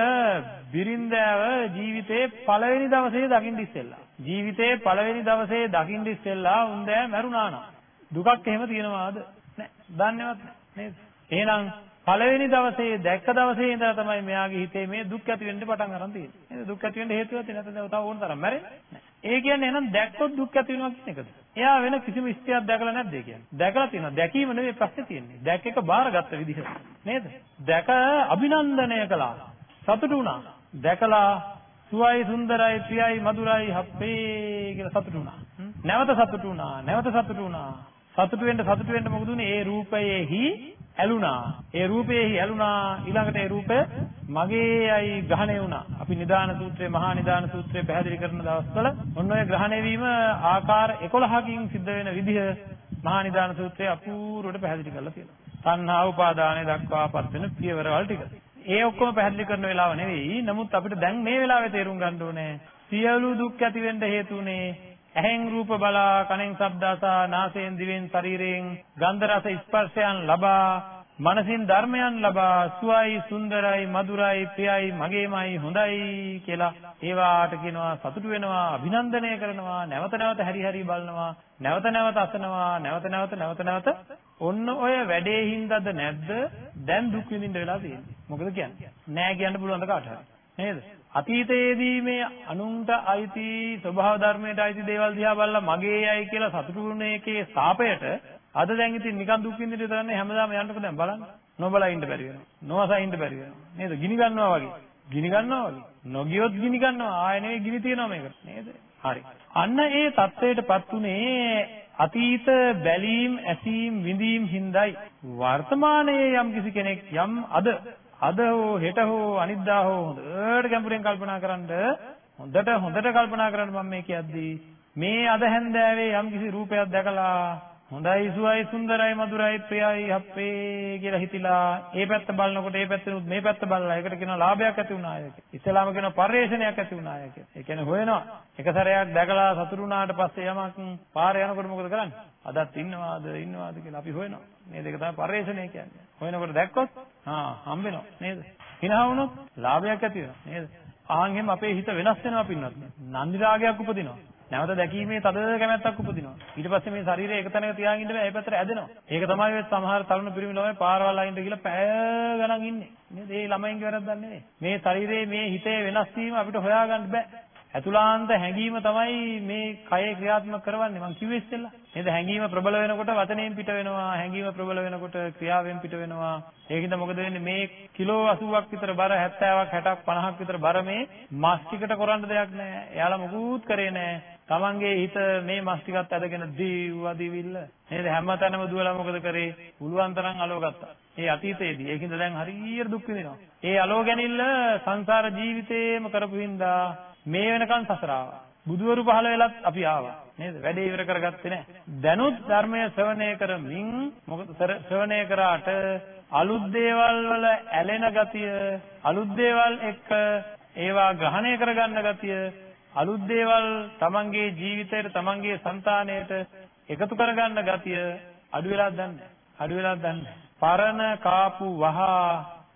බිරින්දෑව ජීවිතේ පළවෙනි දවසේ දකින්න ඉස්සෙල්ලා ජීවිතේ පළවෙනි දවසේ දකින්න ඉස්සෙල්ලා උන්දෑ මැරුණා නම් දුකක් එහෙම තියෙනවාද නැහැ දන්නේවත් නේද එහෙනම් පළවෙනි දවසේ දැක්ක දවසේ ඉඳලා තමයි මෙයාගේ හිතේ මේ දුක් ඇති වෙන්න පටන් ගන්න තියෙන්නේ. නේද? දුක් ඇති වෙන්න හේතුවක් නැත්නම් තව ඕන තරම් මැරෙන්නේ. ඒ කියන්නේ එහෙනම් දැක්කොත් දුක් ඇති වෙනවා කියන එකද? එයා වෙන කිසිම ස්ත්‍රියක් දැකලා නැද්ද ඒ කියන්නේ? දැකලා තියෙනවා. දැකීම නෙවෙයි ප්‍රශ්නේ තියෙන්නේ. දැක් එක බාරගත්ත විදිහ. නේද? දැක අභිනන්දනය කළා. සතුටු වුණා. දැකලා සුවයි සුන්දරයි ප්‍රියයි මధుරයි හප්පේ කියලා සතුටු වුණා. නැවත සතුටු වුණා. නැවත සතුටු වුණා. සතුටු වෙන්න සතුටු වෙන්න මොකද උනේ? ඒ රූපයේහි ඇලුනා. ඒ රූපයේහි ඇලුනා. ඊළඟට ඒ රූපය මගේයි ග්‍රහණය වුණා. අපි නිදාන සූත්‍රයේ මහා නිදාන සූත්‍රයේ පැහැදිලි කරන දවස්වල ඔන්න ඔය ග්‍රහණය වීම ආකාර 11කින් සිද්ධ වෙන විදිහ මහා නිදාන සූත්‍රයේ අපූර්වට පැහැදිලි කරලා තියෙනවා. තණ්හා උපාදානය දක්වාපත් වෙන පියවරවල් ටික. ඒ ඔක්කොම පැහැදිලි කරන වෙලාව නෙවෙයි. නමුත් අපිට දැන් මේ වෙලාවේ තේරුම් ගන්න ඕනේ සියලු දුක් ඇති වෙන්න හේතුනේ ඇහෙන් රූප බලා කනෙන් ශබ්ද අසා නාසයෙන් දිවෙන් ශරීරයෙන් ගන්ධ රස ස්පර්ශයන් ලබා මනසින් ධර්මයන් ලබා සුවයි සුන්දරයි මధుරයි ප්‍රියයි මගේමයි හොඳයි කියලා ඒවාට කියනවා සතුටු වෙනවා අභිනන්දනය කරනවා නැවත නැවත හැරි හැරි බලනවා නැවත නැවත අසනවා නැවත නැවත නැවත නැවත ඔන්න ඔය වැඩේ හින්දාද නැද්ද? දැන් දුක් විඳින්න වෙලා තියෙන්නේ. මොකද කියන්නේ? නෑ කියන්න පුළුවන් ද කාට හරි? නේද? අතීතයේදී මේ අනුන්ට අයිති ස්වභාව ධර්මයට අයිති දේවල් දිහා බලලා මගේ අය කියලා සතුටු වුණ එකේ සාපයට අද දැන් ඉතින් නිකන් දුක් විඳින්න විතරනේ හැමදාම යන්නකො දැන් බලන්න. නොබලා ඉන්න බැරි වෙනවා. නොවසා ඉන්න බැරි වෙනවා. නේද? ගිනි ගන්නවා වගේ. ගිනි ගන්නවා වගේ. නොගියොත් ගිනි ගන්නවා. ආය නෙවෙයි ගිනි තියනවා මේකට නේද? හරි. අන්න ඒ தത്വයටපත් උනේ අතීත බැලීම් ඇසීම් විඳීම් හිඳයි වර්තමානයේ යම් කිසි කෙනෙක් යම් අද අද හෝ හෙට හෝ අනිද්දා හෝ හොඳට ගැඹුරෙන් කල්පනා කරන්ඩ හොඳට හොඳට කල්පනා කරන්න මම මේ කියද්දී මේ අද හැන්දෑවේ යම් කිසි රූපයක් දැකලා හොඳයි සුවයි සුන්දරයි මధుරයි ප්‍රියයි අප්පේ කියලා හිතිලා ඒ පැත්ත බලනකොට ඒ පැත්තෙනුත් මේ පැත්ත බලලා ඒකට කියනවා ලාභයක් ඇති වුණාය කියලා. ඉස්ලාම කියනවා පරිේශනයක් ඇති වුණාය කියලා. ඒ කියන්නේ හොයනවා. එක සැරයක් දැකලා සතුටු වුණාට පස්සේ යමක් පාරේ යනකොට මොකද කරන්නේ? අදත් ඉන්නවාද ඉන්නවාද කියලා අපි හොයනවා. නේද? ඒක තමයි පරිේශනය කියන්නේ. හොයනකොට දැක්කොත් ආ හම්බ වෙනවා නේද? හිනා වුණොත් ලාභයක් ඇති වෙනවා නේද? ආන් එහෙම අපේ හිත වෙනස් වෙනවා පින්නත්. නන්දි රාගයක් උපදිනවා. නැවත දැකීමේ තද කැමැත්තක් උපදිනවා. ඊට පස්සේ මේ ශරීරය එක තැනක තියාගෙන ඉන්න බෑ. ඒ පැත්තට ඇදෙනවා. ඒක තමයි ඔය සමහර තරුණ පිරිමි ළමයි පාරවල් අයින්ට ගිහලා පැය ගණන් ඉන්නේ. නේද? ඒ ළමයින්ගේ වැරද්දක් නෙවෙයි. මේ ශරීරයේ මේ හිතේ වෙනස් වීම අපිට හොයාගන්න බෑ. ඇතුළාන්ත හැඟීම තමයි මේ කයේ ක්‍රියාත්මක කරවන්නේ මං කිව්වේ ඉස්සෙල්ලා. නේද? හැඟීම ප්‍රබල වෙනකොට වචනයෙන් පිට වෙනවා. හැඟීම ප්‍රබල වෙනකොට ක්‍රියාවෙන් පිට වෙනවා. ඒකින්ද මොකද වෙන්නේ මේ කිලෝ 80ක් විතර බර 70ක් 60ක් 50ක් විතර බර මේ මස් ටිකට කරන්න දෙයක් නැහැ. එයාලා මොකුත් කරේ නැහැ. තමන්ගේ හිත මේ මස් ටිකත් අදගෙන දීව්වා දිවිල්ල නේද හැමතැනම දුවලා මොකද කරේ පුළුවන් තරම් අලව ගත්තා ඒ අතීතයේදී ඒකින්ද දැන් හරියට දුක් විඳිනවා ඒ අලව ගැනීමල සංසාර ජීවිතේම කරපු හින්දා මේ වෙනකන් සසර ආවා. බුදුවරු පහළ වෙලත් අපි ආවා. නේද? වැඩේ ඉවර කරගත්තේ නැහැ. දැනුත් ධර්මය ශ්‍රවණය කරමින් මොකද ශ්‍රවණය කරාට අලුත් දේවල් වල ඇලෙන ගතිය, අලුත් දේවල් එක්ක ඒවා ග්‍රහණය කරගන්න ගතිය, අලුත් දේවල් තමන්ගේ ජීවිතයට, තමන්ගේ సంతාණයට එකතු කරගන්න ගතිය අඩු වෙලාද දන්නේ අඩු වෙලාද දන්නේ පරණ කාපු වහා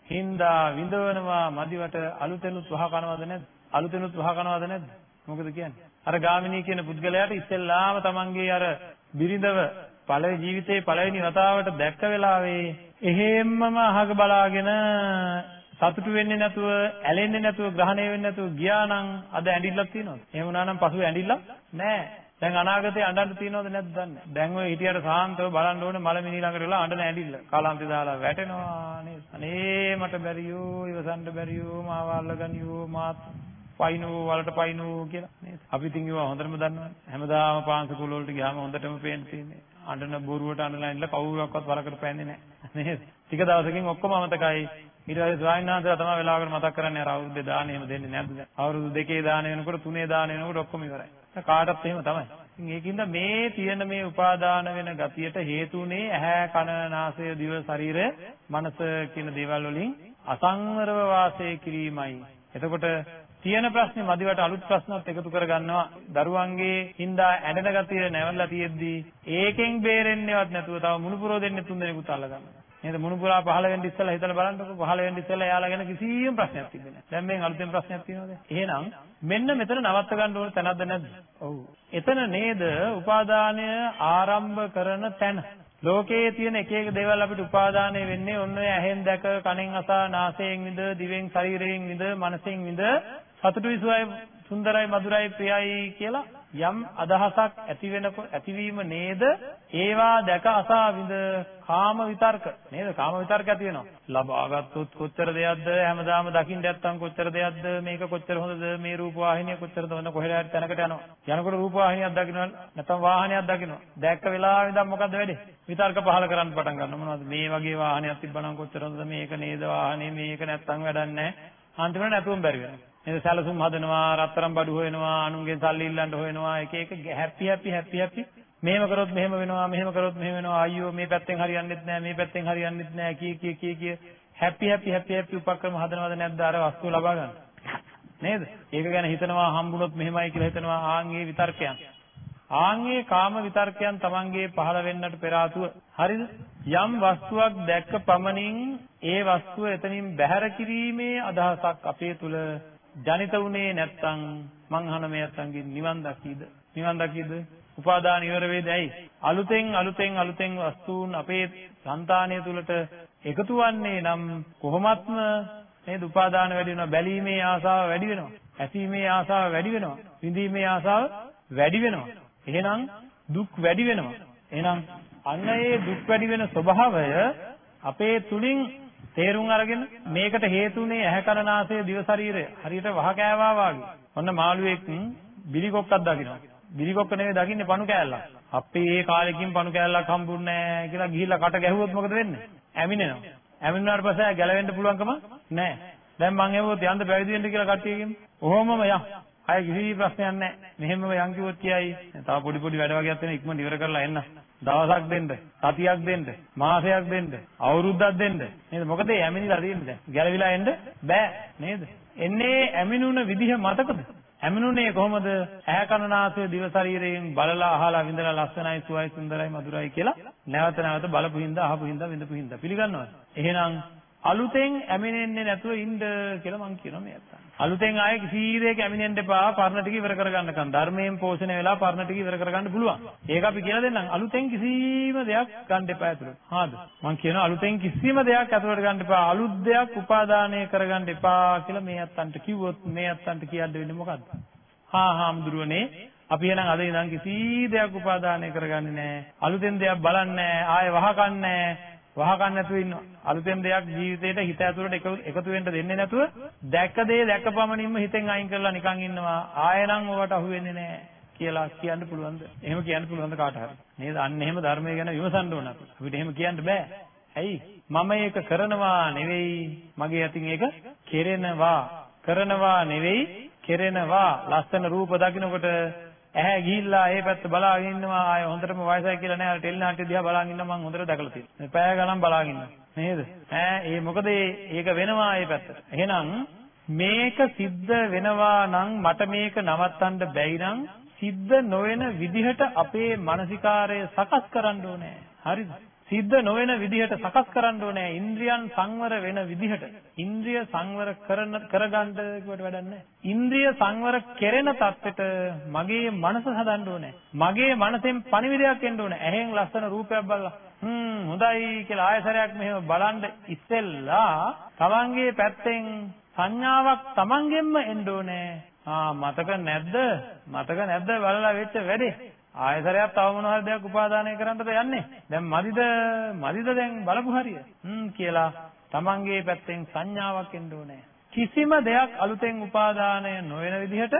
හින්දා විඳවනවා මදිවට අලුතෙනුත් වහ කනවද නැද්ද අලුතෙනුත් වහ කනවද නැද්ද? මොකද කියන්නේ? අර ගාමිණී කියන පුද්ගලයාට ඉස්සෙල්ලාම තමන්ගේ අර බිරිඳව පළවෙනි ජීවිතේ පළවෙනි වතාවට දැක්ක වෙලාවේ එහෙම්මම අහක බලාගෙන සතුටු වෙන්නේ නැතුව ඇලෙන්නේ නැතුව ග්‍රහණය වෙන්නේ නැතුව ගියා නම් අද ඇඬිල්ලක් තියෙනවද? එහෙම වුණා නම් පසුව ඇඬිල්ලක් නැහැ. දැන් අනාගතේ අඬන්න තියෙනවද නැද්ද දන්නේ දැන් ඔය හිටියට සාන්තව බලන්න ඕනේ මලමිනී ළඟට වෙලා අඬන ඇඬිල්ල කාලාන්තේ දාලා වැටෙනවා නේද අනේ මට බැරියෝ ඉවසන්න බැරියෝ මාව අල්ලගනියෝ මාත් පයින්නෝ වලට පයින්නෝ කියලා නේද? අපි ඉතින් ඒවා හොඳටම දන්නවනේ. හැමදාම පාංශකූල වලට ගියාම හොඳටම පේන්න තියෙන්නේ. අඬන බොරුවට අඬලා ඉන්න කවුරුවක්වත් වරකට පෑන්නේ නැහැ. නේද? ටික දවසකින් ඔක්කොම අමතකයි. ඊට පස්සේ ස්වාමීන් වහන්සේලා තමයි වෙලාවකට මතක් කරන්නේ අර අවුරුද්දේ දාන එහෙම දෙන්නේ නැද්ද? අවුරුදු දෙකේ දාන වෙනකොට තුනේ දාන වෙනකොට ඔක්කොම ඉවරයි. කාටත් එහෙම තමයි. ඉතින් ඒකින්ද මේ තියෙන මේ උපාදාන වෙන ගතියට හේතුනේ ඇහැ කන නාසය දිව ශරීරය මනස කියන දේවල් වලින් අසංවරව වාසය කිරීමයි. එතකොට තියෙන ප්‍රශ්නේ මදිවට අලුත් ප්‍රශ්නත් එකතු කරගන්නවා දරුවන්ගේ හින්දා ඇඬෙන ගතිය නැවලා තියෙද්දි ඒකෙන් බේරෙන්නේවත් නැතුව තව මුණුපුරෝ දෙන්නේ තුන් දෙනෙකුත් අල්ලගන්නවා නේද? මුණුපුරා පහළ වෙන්න ඉස්සෙල්ලා හිතලා බලන්නකො පහළ වෙන්න ඉස්සෙල්ලා එයාලා ගැන කිසිම ප්‍රශ්නයක් තිබෙන්නේ නැහැ. දැන් මේ අලුතෙන් ප්‍රශ්නයක් තියෙනවද? එහෙනම් මෙන්න මෙතන නවත්ත ගන්න ඕන තැනක්ද නැද්ද? ඔව්. එතන නේද උපාදානය ආරම්භ කරන තැන. ලෝකයේ තියෙන එක එක දේවල් අපිට උපාදානය වෙන්නේ ඔන්න ඔය ඇහෙන් දැක, කනෙන් අසා, නාසයෙන් විඳ, දිවෙන් ශරීරයෙන් විඳ, මනසෙන් විඳ සතුටුයි සුවයි සුන්දරයි මధుරයි ප්‍රියයි කියලා යම් අදහසක් ඇති වෙනකොට ඇතිවීම නේද? ඒවා දැක අසා විඳ කාම විතර්ක. නේද? කාම විතර්ක ඇති වෙනවා. ලබාගත්තොත් කොච්චර දෙයක්ද? හැමදාම දකින්න නැත්තම් කොච්චර දෙයක්ද? මේක කොච්චර හොඳද? මේ රූප වාහිනිය කොච්චරද? ඔන්න කොහෙද හරි තැනකට යනවා. යනකොට රූප වාහිනියක් දකින්නවා නැත්තම් වාහනයක් දකින්නවා දැක්ක වෙලාවෙ ඉඳන් මොකද්ද වෙන්නේ විතර්ක පහල කරන්න පටන් ගන්නවා. මොනවද? මේ වගේ වාහනයක් තිබ්බනම් කොච්චර හොඳද? මේක නේද? වාහනේ මේක නැත්තම් වැඩක් නැහැ. අන්තිමට නැතුවම බැරි වෙනවා. නේද සැලසුම් හදනවා රත්තරන් බඩු හොයනවා අනුන්ගෙන් සල්ලි ඉල්ලන්න හොයනවා එක එක හැපි හැපි හැපි හැපි. මෙහෙම කරොත් මෙහෙම වෙනවා මෙහෙම කරොත් මෙහෙම වෙනවා. අයියෝ මේ පැත්තෙන් හරියන්නේත් නැහැ මේ පැත්තෙන් හරියන්නේත් නැහැ කී කී කී කී හැපි හැපි හැපි හැපි උපක්‍රම හදනවද නැද්ද? අර වස්තුව ලබා ගන්න. නේද? ඒක ගැන හිතනවා හම්බුනොත් මෙහෙමයි කියලා හිතනවා ආන්ගේ විතර්කයන්. ආන්ගේ කාම විතර්කයන් Tamange පහළ වෙන්නට පෙර හරිද? යම් වස්තුවක් දැක්ක පමණින් ඒ වස්තුව එතනින් බැහැර කිරීමේ අදහසක් අපේ තුල ජනිත වුණේ නැත්නම් මං අහන මේ අත්ංගින් නිවන් දකීද? නිවන් දකීද? උපාදාන ඉවර වේද? ඇයි? අලුතෙන් අලුතෙන් අලුතෙන් වස්තුන් අපේ సంతානය තුලට එකතු වන්නේ නම් කොහොමත්ම නේද උපාදාන වැඩි වෙනවා? බැලීමේ ආසාව වැඩි වෙනවා. ඇසීමේ ආසාව වැඩි වෙනවා. විඳීමේ ආසාව වැඩි වෙනවා. එහෙනම් දුක් වැඩි වෙනවා. එහෙනම් අන්න ඒ දුක් වැඩි වෙන ස්වභාවය අපේ තුලින් තේරුම් අරගෙන මේකට හේතුනේ ඇහැ කන නාසය දිව ශරීරය හරියට වහ කෑවා වගේ. ඔන්න මාළුවෙක් බිලි කොක්කක් දකිනවා. බිලි කොක්ක නෙවෙයි දකින්නේ පණු කෑල්ලක්. අපි ඒ කාලෙකින් පණු කෑල්ලක් හම්බුන්නේ නැහැ කියලා ගිහිල්ලා කට ගැහුවොත් මොකද වෙන්නේ? ඇමිනෙනවා. ඇමිනුනාට පස්සේ ගැලවෙන්න පුළුවන්කම නැහැ. දැන් මං එවුවොත් යන්න පැවිදි වෙන්න කියලා කට්ටියකින්. ඔහොමම යන්. අය කිසි ප්‍රශ්නයක් නැහැ. මෙහෙමම යන් කිව්වොත් කියයි. තව පොඩි පොඩි වැඩ වගේක් තියෙන ඉක්මනට ඉවර කරලා එන්න. දවසක් දෙන්න, සතියක් දෙන්න, මාසයක් දෙන්න, අවුරුද්දක් දෙන්න. නේද? මොකද ඒ ඇමිනිලා තියෙන්නේ දැන්. ගැලවිලා එන්න බෑ නේද? එන්නේ ඇමිනුන විදිහ මතකද? ඇමිනුනේ කොහොමද? ඇහැ කන නාසය දිව ශරීරයෙන් බලලා අහලා විඳලා ලස්සනයි, සුවයි, සුන්දරයි, මధుරයි කියලා නැවත නැවත බලපු හින්දා, අහපු හින්දා, විඳපු හින්දා පිළිගන්නවද? එහෙනම් අලුතෙන් ඇමිනෙන්නේ නැතුව ඉන්න කියලා මං කියනවා මේ අත්තා. අලුතෙන් ආයේ කිසි දෙයක ඇමිනෙන්න එපා පරණ ටික ඉවර කරගන්නකම් ධර්මයෙන් පෝෂණය වෙලා පරණ ටික ඉවර කරගන්න පුළුවන්. ඒක අපි කියලා දෙන්නම් අලුතෙන් කිසිම දෙයක් ගන්න එපා ඇතුළට. හාද? මං කියනවා අලුතෙන් කිසිම දෙයක් ඇතුළට ගන්න එපා. අලුත් දෙයක් උපාදානය කරගන්න එපා කියලා මේ අත්තන්ට කිව්වොත් මේ අත්තන්ට කියන්න වෙන්නේ මොකද්ද? හා හාමුදුරුවනේ අපි එහෙනම් අද ඉඳන් කිසි දෙයක් උපාදානය කරගන්නේ නැහැ. අලුතෙන් දෙයක් බලන්නේ නැහැ. ආයෙ වහකන්නේ නැහැ. වහකන් නැතුව ඉන්නවා. අලුතෙන් දෙයක් ජීවිතේට හිත ඇතුළට එකතු වෙන්න දෙන්නේ නැතුව දැක්ක දේ දැක්කපමණින්ම හිතෙන් අයින් කරලා නිකන් ඉන්නවා. ආයෙනම් ඔවට අහු වෙන්නේ නැහැ කියලා කියන්න පුළුවන්ද? එහෙම කියන්න පුළුවන්ද කාට හරි? නේද? අන්න එහෙම ධර්මය ගැන විමසන්න ඕන අපි. අපිට එහෙම කියන්න බෑ. ඇයි? මම ඒක කරනවා නෙවෙයි මගේ අතින් ඒක කෙරෙනවා. කරනවා නෙවෙයි කෙරෙනවා. ලස්සන රූප දකින්නකොට ඇහැ ගිහිල්ලා ඒ පැත්ත බලාගෙන ඉන්නවා ආය හොඳටම වයසයි කියලා නෑ ටෙලි නාට්‍ය දිහා බලාගෙන ඉන්නවා මම හොඳට දැකලා තියෙනවා. මේ පැය ගණන් බලාගෙන ඉන්නවා. නේද? ඈ ඒ මොකද ඒක වෙනවා ඒ පැත්තට එහෙනම් මේක සිද්ධ වෙනවා නම් මට මේක නවත්තන්න බැයි නම් සිද්ධ නොවන විදිහට අපේ මානසිකාරය සකස් කරන්න ඕනේ. හරිද? සිද්ධ නොවන විදිහට සකස් කරන්න ඕනේ. ඉන්ද්‍රියන් සංවර වෙන විදිහට. ඉන්ද්‍රිය සංවර කරන කරගන්න කිව්වට වැඩක් නැහැ. ඉන්ද්‍රිය සංවර කෙරෙන தත්ත්වෙට මගේ මනස හදන්න ඕනේ. මගේ මනසෙන් පණිවිඩයක් එන්න ඕනේ. ඇහෙන් ලස්සන රූපයක් බලලා හ්ම් හොඳයි කියලා ආයසරයක් මෙහෙම බලන් ඉස්සෙල්ලා තමන්ගේ පැත්තෙන් සංඥාවක් තමන්ගෙන්ම එන්න ඕනේ. ආ මතක නැද්ද? මතක නැද්ද? බලලා වෙච්ච වැඩේ. ආයතරයක් තව මොන හරි දෙයක් උපාදානය කරන්නද යන්නේ? දැන් මදිද මදිද දැන් බලපු හරිය. හ්ම් කියලා තමන්ගේ පැත්තෙන් සංඥාවක් එන්න ඕනේ. කිසිම දෙයක් අලුතෙන් උපාදානය නොවන විදිහට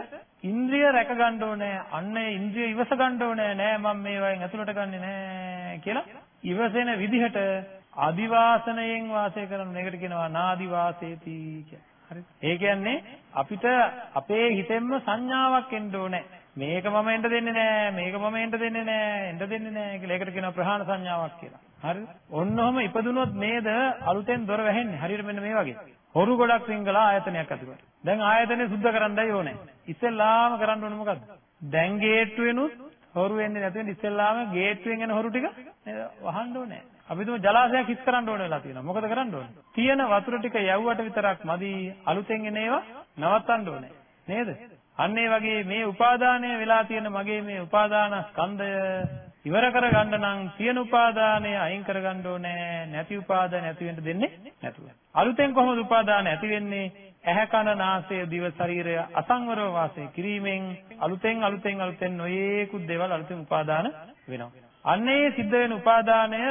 ඉන්ද්‍රිය රැක ගන්න ඕනේ. අන්න ඒ ඉන්ද්‍රිය ඉවස ගන්න ඕනේ. නෑ මම මේවායින් ඇතුළට ගන්නෙ නෑ කියලා ඉවසෙන විදිහට ආදිවාසණයෙන් වාසය කරන මේකට කියනවා නාදිවාසේති කියලා. හරි. ඒ කියන්නේ අපිට අපේ හිතෙන්ම සංඥාවක් එන්න ඕනේ. මේක මම එන්න දෙන්නේ නෑ මේක මම එන්න දෙන්නේ නෑ එන්න දෙන්නේ නෑ කියලා ඒකට කියනවා ප්‍රහාණ සංඥාවක් කියලා. හරිද? ඔන්නෝම ඉපදුනොත් නේද අලුතෙන් දොර වැහෙන්නේ. හරියට මෙන්න මේ වගේ. හොරු ගොඩක් සිංගලා ආයතනයක් ඇතුළට. දැන් ආයතනය සුද්ධ කරන්නයි ඕනේ. ඉස්සෙල්ලාම කරන්න ඕනේ මොකද්ද? දැන් ගේට්ටුවෙනුත් හොරු එන්නේ නැති වෙන ඉස්සෙල්ලාම ගේට්ටුවෙන් එන හොරු ටික වහන්න ඕනේ. අපි තුම ජලාශයක් හිස් කරන්න ඕන වෙලා තියෙනවා. මොකද කරන්න ඕනේ? තියෙන වතුර ටික යවුවට විතරක් මදි අලුතෙන් එන ඒවා නවත්තන්න ඕනේ. නේද? අන්න ඒ වගේ මේ උපාදානය වෙලා තියෙන මගේ මේ උපාදාන ස්කන්ධය ඉවර කරගන්න නම් තියෙන උපාදානය අයින් කරගන්න ඕනේ නැති උපාදාන නැති වෙන්න දෙන්නේ නැතුව. අලුතෙන් කොහොමද උපාදාන ඇති වෙන්නේ? ඇහැ කන නාසය දිව ශරීරය අසංවරව වාසය කිරීමෙන් අලුතෙන් අලුතෙන් අලුතෙන් නොයේකුත් දේවල් අලුතෙන් උපාදාන වෙනවා. අන්නේ සිද්ධ වෙන උපාදානය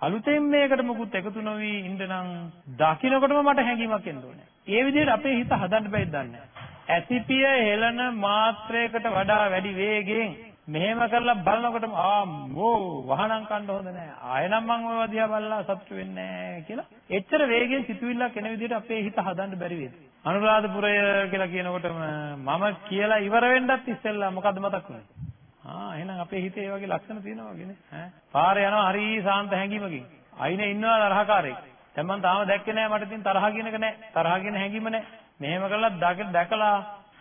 අලුතෙන් මේකට මොකුත් එකතු නොවි ඉන්න නම් දකින්නකොටම මට හැඟීමක් එන්න ඕනේ. ඒ විදිහට අපේ හිත හදන්න බැයිද දන්නේ ඇසිපිය හෙලන මාත්‍රයකට වඩා වැඩි වේගයෙන් මෙහෙම කරලා බලනකොටම ආ මෝ වහනම් කන්න හොඳ නැහැ. ආයෙනම් මං ඔය දිහා බලලා සතුටු වෙන්නේ නැහැ කියලා. එච්චර වේගෙන් සිතුවිල්ලක් එන විදිහට අපේ හිත හදන්න බැරි වේද? අනුරාධපුරය කියලා කියනකොටම මම කියලා ඉවර වෙන්නත් ඉස්සෙල්ලා මොකද්ද මතක් වුනේ? ආ එහෙනම් අපේ හිතේ ඒ වගේ ලක්ෂණ තියෙනවා වගේනේ ඈ පාරේ යනවා හරි සාන්ත හැඟීමකින් අයිනේ ඉන්නවා තරහකාරයෙක් දැන් මම තාම දැක්කේ නෑ මට ඉතින් තරහ කියන එක නෑ. තරහ කියන හැඟීම නෑ. මෙහෙම කරලා දැකලා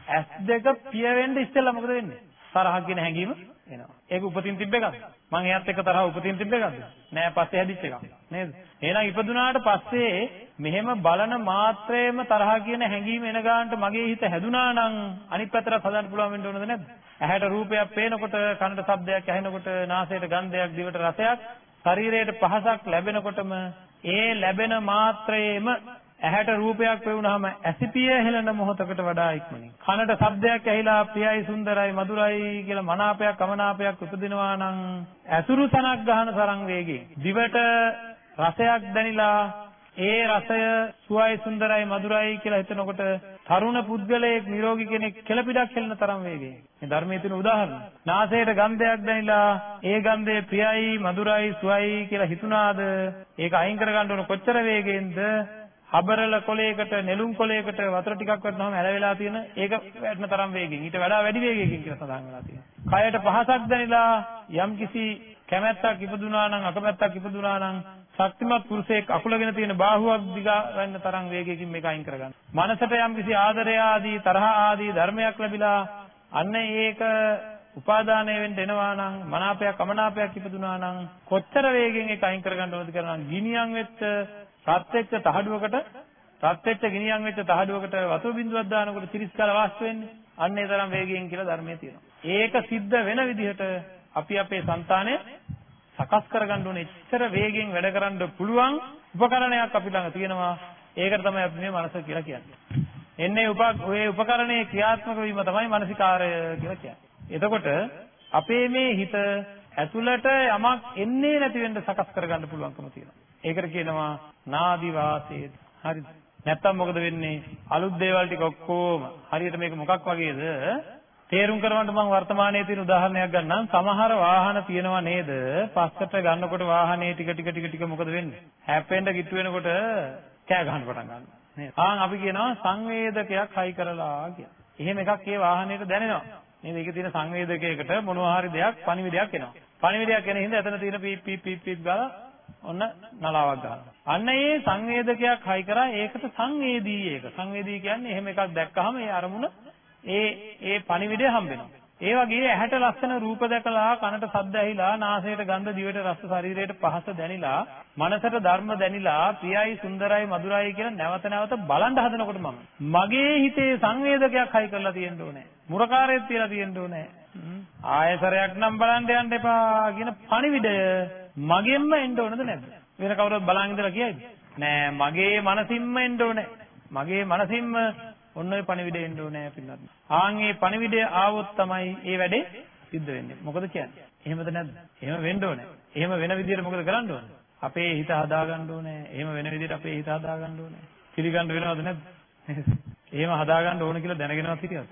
ඇස් දෙක පිය වෙන්න ඉස්සෙල්ලා මොකද වෙන්නේ? තරහ කියන හැඟීම එනවා. ඒක උපතින් තිබ්බ එකක්ද? මං එයාත් එක්ක තරහ උපතින් තිබ්බ එකක්ද? නෑ පස්සේ හැදිච්ච එකක්. නේද? එහෙනම් ඉපදුනාට පස්සේ මෙහෙම බලන මාත්‍රේම තරහ කියන හැඟීම එන ගානට මගේ හිත හැදුනා නම් අනිත් පැත්තට හදන්න පුළුවන් වෙන්න ඕනද නැද්ද? ඇහැට රූපයක් පේනකොට කනට ශබ්දයක් ඇහෙනකොට නාසයට ගන්ධයක් දිවට රසයක් ශරීරයට පහසක් ලැබෙනකොටම ඒ ලැබෙන මාත්‍රයේම ඇහැට රූපයක් පෙවුනහම ඇසිපිය හෙලන මොහොතකට වඩා ඉක්මනින්. කනට ශබ්දයක් ඇහිලා ප්‍රියයි සුන්දරයි මధుරයි කියලා මනාපයක් අමනාපයක් උපදිනවා නම් ඇසුරු සනක් ගන්න තරම් වේගෙන් දිවට රසයක් දැනිලා ඒ රසය සුවයි සුන්දරයි මధుරයි කියලා හිතනකොට තරුණ පුද්ගලයෙක් නිරෝගී කෙනෙක් කෙලපිඩක් හෙලන තරම් වේගෙන්. මේ ධර්මයේ තියෙන උදාහරණ. නාසයට ගන්ධයක් දැනිලා ඒ ගන්ධය ප්‍රියයි මధుරයි සුවයි කියලා හිතුණාද ඒක අයින් කරගන්න ඕන කොච්චර වේගෙන්ද හබරල කොලයකට නෙළුම් කොලයකට වතුර ටිකක් වටනවාම ඇලවෙලා තියෙන ඒක වැටෙන තරම් වේගෙන් ඊට වඩා වැඩි වේගයකින් කියලා සඳහන් වෙලා තියෙනවා. කයට පහසක් දැනිලා යම්කිසි කැමැත්තක් ඉපදුනා නම් අකමැත්තක් ඉපදුනා නම් ශක්තිමත් පුරුෂයෙක් අකුලගෙන තියෙන බාහුවක් දිගා වෙන්න තරම් වේගයකින් මේක අයින් කරගන්න. මනසට යම්කිසි ආදරය ආදී තරහ ආදී ධර්මයක් ලැබිලා අන්න ඒක උපාදානය වෙන්න එනවා නම් මනාපයක් අමනාපයක් ඉපදුනා නම් කොච්චර වේගෙන් ඒක අයින් කරගන්න ඕනද කියලා නම් ගිනියම් වෙච්ච රත් වෙච්ච තහඩුවකට රත් වෙච්ච ගිනියම් වෙච්ච තහඩුවකට වතුර බින්දුවක් දානකොට තිරිස් කාල වාස්තු වෙන්නේ අන්න ඒ තරම් වේගයෙන් කියලා ධර්මයේ තියෙනවා. ඒක සිද්ධ වෙන විදිහට අපි අපේ సంతානය සකස් කරගන්න ඕනේ. එච්චර වේගෙන් වැඩ කරන්න පුළුවන් උපකරණයක් අපි ළඟ තියෙනවා. ඒකට තමයි අපි මේ මනස කියලා කියන්නේ. එන්නේ උප ඔය උපකරණයේ ක්‍රියාත්මක වීම තමයි මානසිකාරය කියලා කියන්නේ. එතකොට අපේ මේ හිත ඇතුළට යමක් එන්නේ නැති වෙන්න සකස් කරගන්න පුළුවන්කම තියෙනවා. ඒකට කියනවා නාදි වාසයේ. හරිද? නැත්තම් මොකද වෙන්නේ? අලුත් දේවල් ටික ඔක්කොම හරියට මේක මොකක් වගේද? තේරුම් කරවන්න මම වර්තමානයේ තියෙන උදාහරණයක් ගන්නම්. සමහර වාහන තියෙනවා නේද? පස්සට ගන්නකොට වාහනේ ටික ටික ටික ටික මොකද වෙන්නේ? හැප්පෙන්න කිට්ටු වෙනකොට කෑ ගන්න පටන් ගන්නවා. නේද? ආන් අපි කියනවා සංවේදකයක් හයි කරලා කියලා. එහෙම එකක් ඒ වාහනේට දැනෙනවා. නේද? ඒකේ තියෙන සංවේදකයකට මොනවා හරි දෙයක් පණිවිඩයක් එනවා. පණිවිඩයක් එන හින්දා එතන තියෙන පීප් පීප් පීප් පීප් ගාලා ඔන්න නලාවක් ගන්නවා. අන්න ඒ සංවේදකයක් හයි කරා ඒකට සංවේදී ඒක. සංවේදී කියන්නේ එහෙම එකක් දැක්කහම ඒ අරමුණ ඒ ඒ පණිවිඩය හම්බෙනවා. ඒ වගේ ඇහැට ලස්සන රූප දැකලා කනට ශබ්ද ඇහිලා නාසයට ගන්ධ දිවට රස ශරීරයට පහස දැනිලා මනසට ධර්ම දැනිලා ප්‍රියයි සුන්දරයි මధుරයි කියලා නැවත නැවත බලන් හදනකොට මම මගේ හිතේ සංවේදකයක් හයි කරලා තියෙන්න ඕනේ. මුරකාරයෙක් තියලා තියෙන්න ඕනේ. ආයසරයක් නම් බලන්න යන්න එපා කියන පණිවිඩය මගෙන්ම එන්න ඕනද නැද්ද? වෙන කවුරුත් බලන් ඉඳලා කියයිද? නෑ මගේ මනසින්ම එන්න ඕනේ. මගේ මනසින්ම ඔන්න ඔය පණිවිඩය එන්න ඕනේ පින්නත්. ආන් මේ පණිවිඩය ආවොත් තමයි ඒ වැඩේ සිද්ධ වෙන්නේ. මොකද කියන්නේ? එහෙමද නැද්ද? එහෙම වෙන්න ඕනේ. එහෙම වෙන විදිහට මොකද කරන්න ඕනේ? අපේ හිත හදාගන්න ඕනේ. එහෙම වෙන විදිහට අපේ හිත හදාගන්න ඕනේ. පිළිගන්න වෙනවද නැද්ද? එහෙම හදාගන්න ඕන කියලා දැනගෙනවත් හිටියද?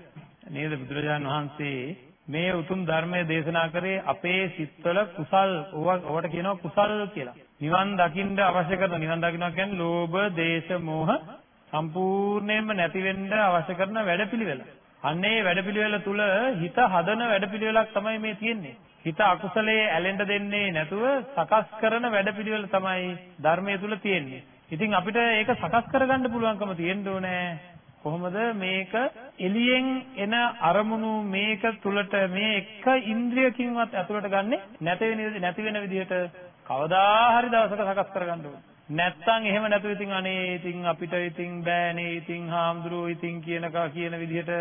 නේද බුදුරජාණන් වහන්සේ මේ උතුම් ධර්මය දේශනා කරේ අපේ සිත්වල කුසල් ඕවට කියනවා කුසල් කියලා. නිවන් දකින්න අවශ්‍ය කරන නිවන් දකින්නවා කියන්නේ ලෝභ, දේශ, මෝහ සම්පූර්ණයෙන්ම නැති වෙන්න අවශ්‍ය කරන වැඩපිළිවෙල. අන්න ඒ වැඩපිළිවෙල තුල හිත හදන වැඩපිළිවෙලක් තමයි මේ තියෙන්නේ. හිත අකුසලයේ ඇලෙන්න දෙන්නේ නැතුව සකස් කරන වැඩපිළිවෙල තමයි ධර්මයේ තුල තියෙන්නේ. ඉතින් අපිට ඒක සකස් කරගන්න පුළුවන්කම තියෙන්න ඕනේ. කොහොමද මේක එළියෙන් එන අරමුණු මේක තුලට මේ එක ඉන්ද්‍රියකින්වත් ඇතුළට ගන්නෙ නැති වෙන නැති වෙන විදිහට කවදා හරි දවසක සකස් කරගන්න ඕනේ. නැත්තම් එහෙම නැතුව ඉතින් අනේ ඉතින් අපිට ඉතින් බෑනේ ඉතින් හාමුදුරුවෝ ඉතින් කියනකා කියන විදිහට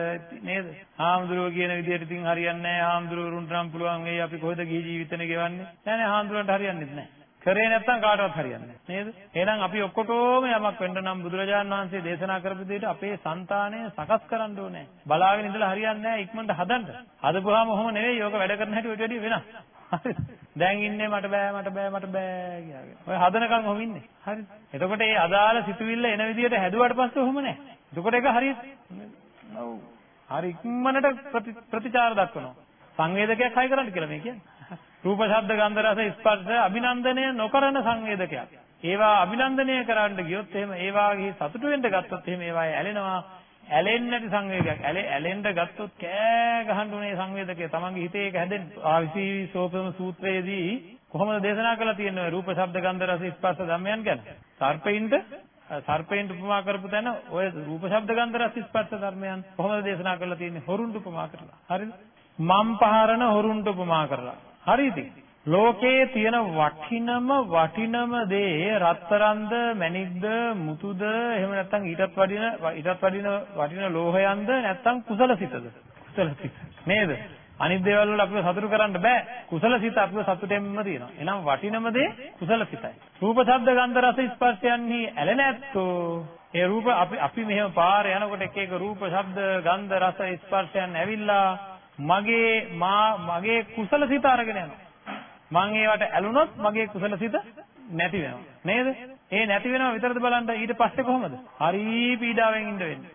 නේද? හාමුදුරුවෝ කියන විදිහට ඉතින් හරියන්නේ නැහැ. හාමුදුරුවරුන්ට නම් පුළුවන් වෙයි අපි කොහෙද ගිහි ජීවිතනේ ගෙවන්නේ? නෑ නෑ හාමුදුරුවන්ට හරියන්නේ නැහැ. කරේ නැත්තම් කාටවත් හරියන්නේ නැහැ නේද? එහෙනම් අපි ඔක්කොටම යමක් වෙන්න නම් බුදුරජාණන් වහන්සේ දේශනා කරපු විදිහට අපේ సంతානය සකස් කරන්න ඕනේ. බලාගෙන ඉඳලා හරියන්නේ නැහැ ඉක්මනට හදන්න. හදපුවාම ඔහොම නෙවෙයි. යෝග වැඩ කරන හැටි ඔය වැඩි වෙනස්. දැන් ඉන්නේ මට බෑ මට බෑ මට බෑ කියාගෙන. ඔය හදනකම් ඔහොම ඉන්නේ. හරිද? එතකොට මේ අදාළ සිතුවිල්ල එන විදිහට හැදුවට පස්සේ ඔහොම නෑ. එතකොට ඒක හරියට ඔව්. හරි ඉක්මනට ප්‍රතිචාර දක්වනවා. සංවේදකයක් හයි කරන්න කියලා මේ කියන්නේ. රූප ශබ්ද ගන්ධ රස ස්පර්ශ අභිනන්දනය නොකරන සංවේදකයක්. ඒවා අභිනන්දනය කරන්න ගියොත් එහෙම ඒවාගේ සතුටු වෙන්න ගත්තොත් එහෙම ඒවා ඇලෙනවා. ඇලෙන්නේ නැති සංවේගයක්. ඇලෙ ඇලෙන්න ගත්තොත් කෑ ගහන්න උනේ සංවේදකය. තමන්ගේ හිතේ ඒක හැදෙන්න. ආවිසි සෝපම සූත්‍රයේදී කොහොමද දේශනා කරලා තියෙන්නේ රූප ශබ්ද ගන්ධ රස ස්පර්ශ ධම්මයන් ගැන? සර්පයින්ට සර්පයින්ට උපමා කරපු තැන ඔය රූප ශබ්ද ගන්ධ රස ස්පර්ශ ධර්මයන් කොහොමද දේශනා කරලා තියෙන්නේ? හොරුන්ට උපමා කරලා. හරිද? මම් පහරන හොරුන්ට උපමා කරලා. හරිද? ලෝකයේ තියෙන වටිනම වටිනම දේ රත්තරන්ද මැණික්ද මුතුද එහෙම නැත්නම් ඊටත් වටින ඊටත් වටින වටින ලෝහයන්ද නැත්නම් කුසලසිතද? කුසලසිත. නේද? අනිත් දේවල් වල අපිව සතුටු කරන්න බෑ. කුසලසිත අපිව සතුටෙන්ම තියෙනවා. එහෙනම් වටිනම දේ කුසලසිතයි. රූප ශබ්ද ගන්ධ රස ස්පර්ශයන්හි ඇලෙන ඇත්තෝ ඒ රූප අපි අපි මෙහෙම පාරේ යනකොට එක එක රූප ශබ්ද ගන්ධ රස ස්පර්ශයන් ඇවිල්ලා. මගේ මා මගේ කුසලසිත අරගෙන යනවා මං ඒවට ඇලුනොත් මගේ කුසල සිත නැති වෙනවා නේද? ඒ නැති වෙනව විතරද බලන්න ඊට පස්සේ කොහොමද? හරි පීඩාවෙන් ඉඳ වෙන්නේ.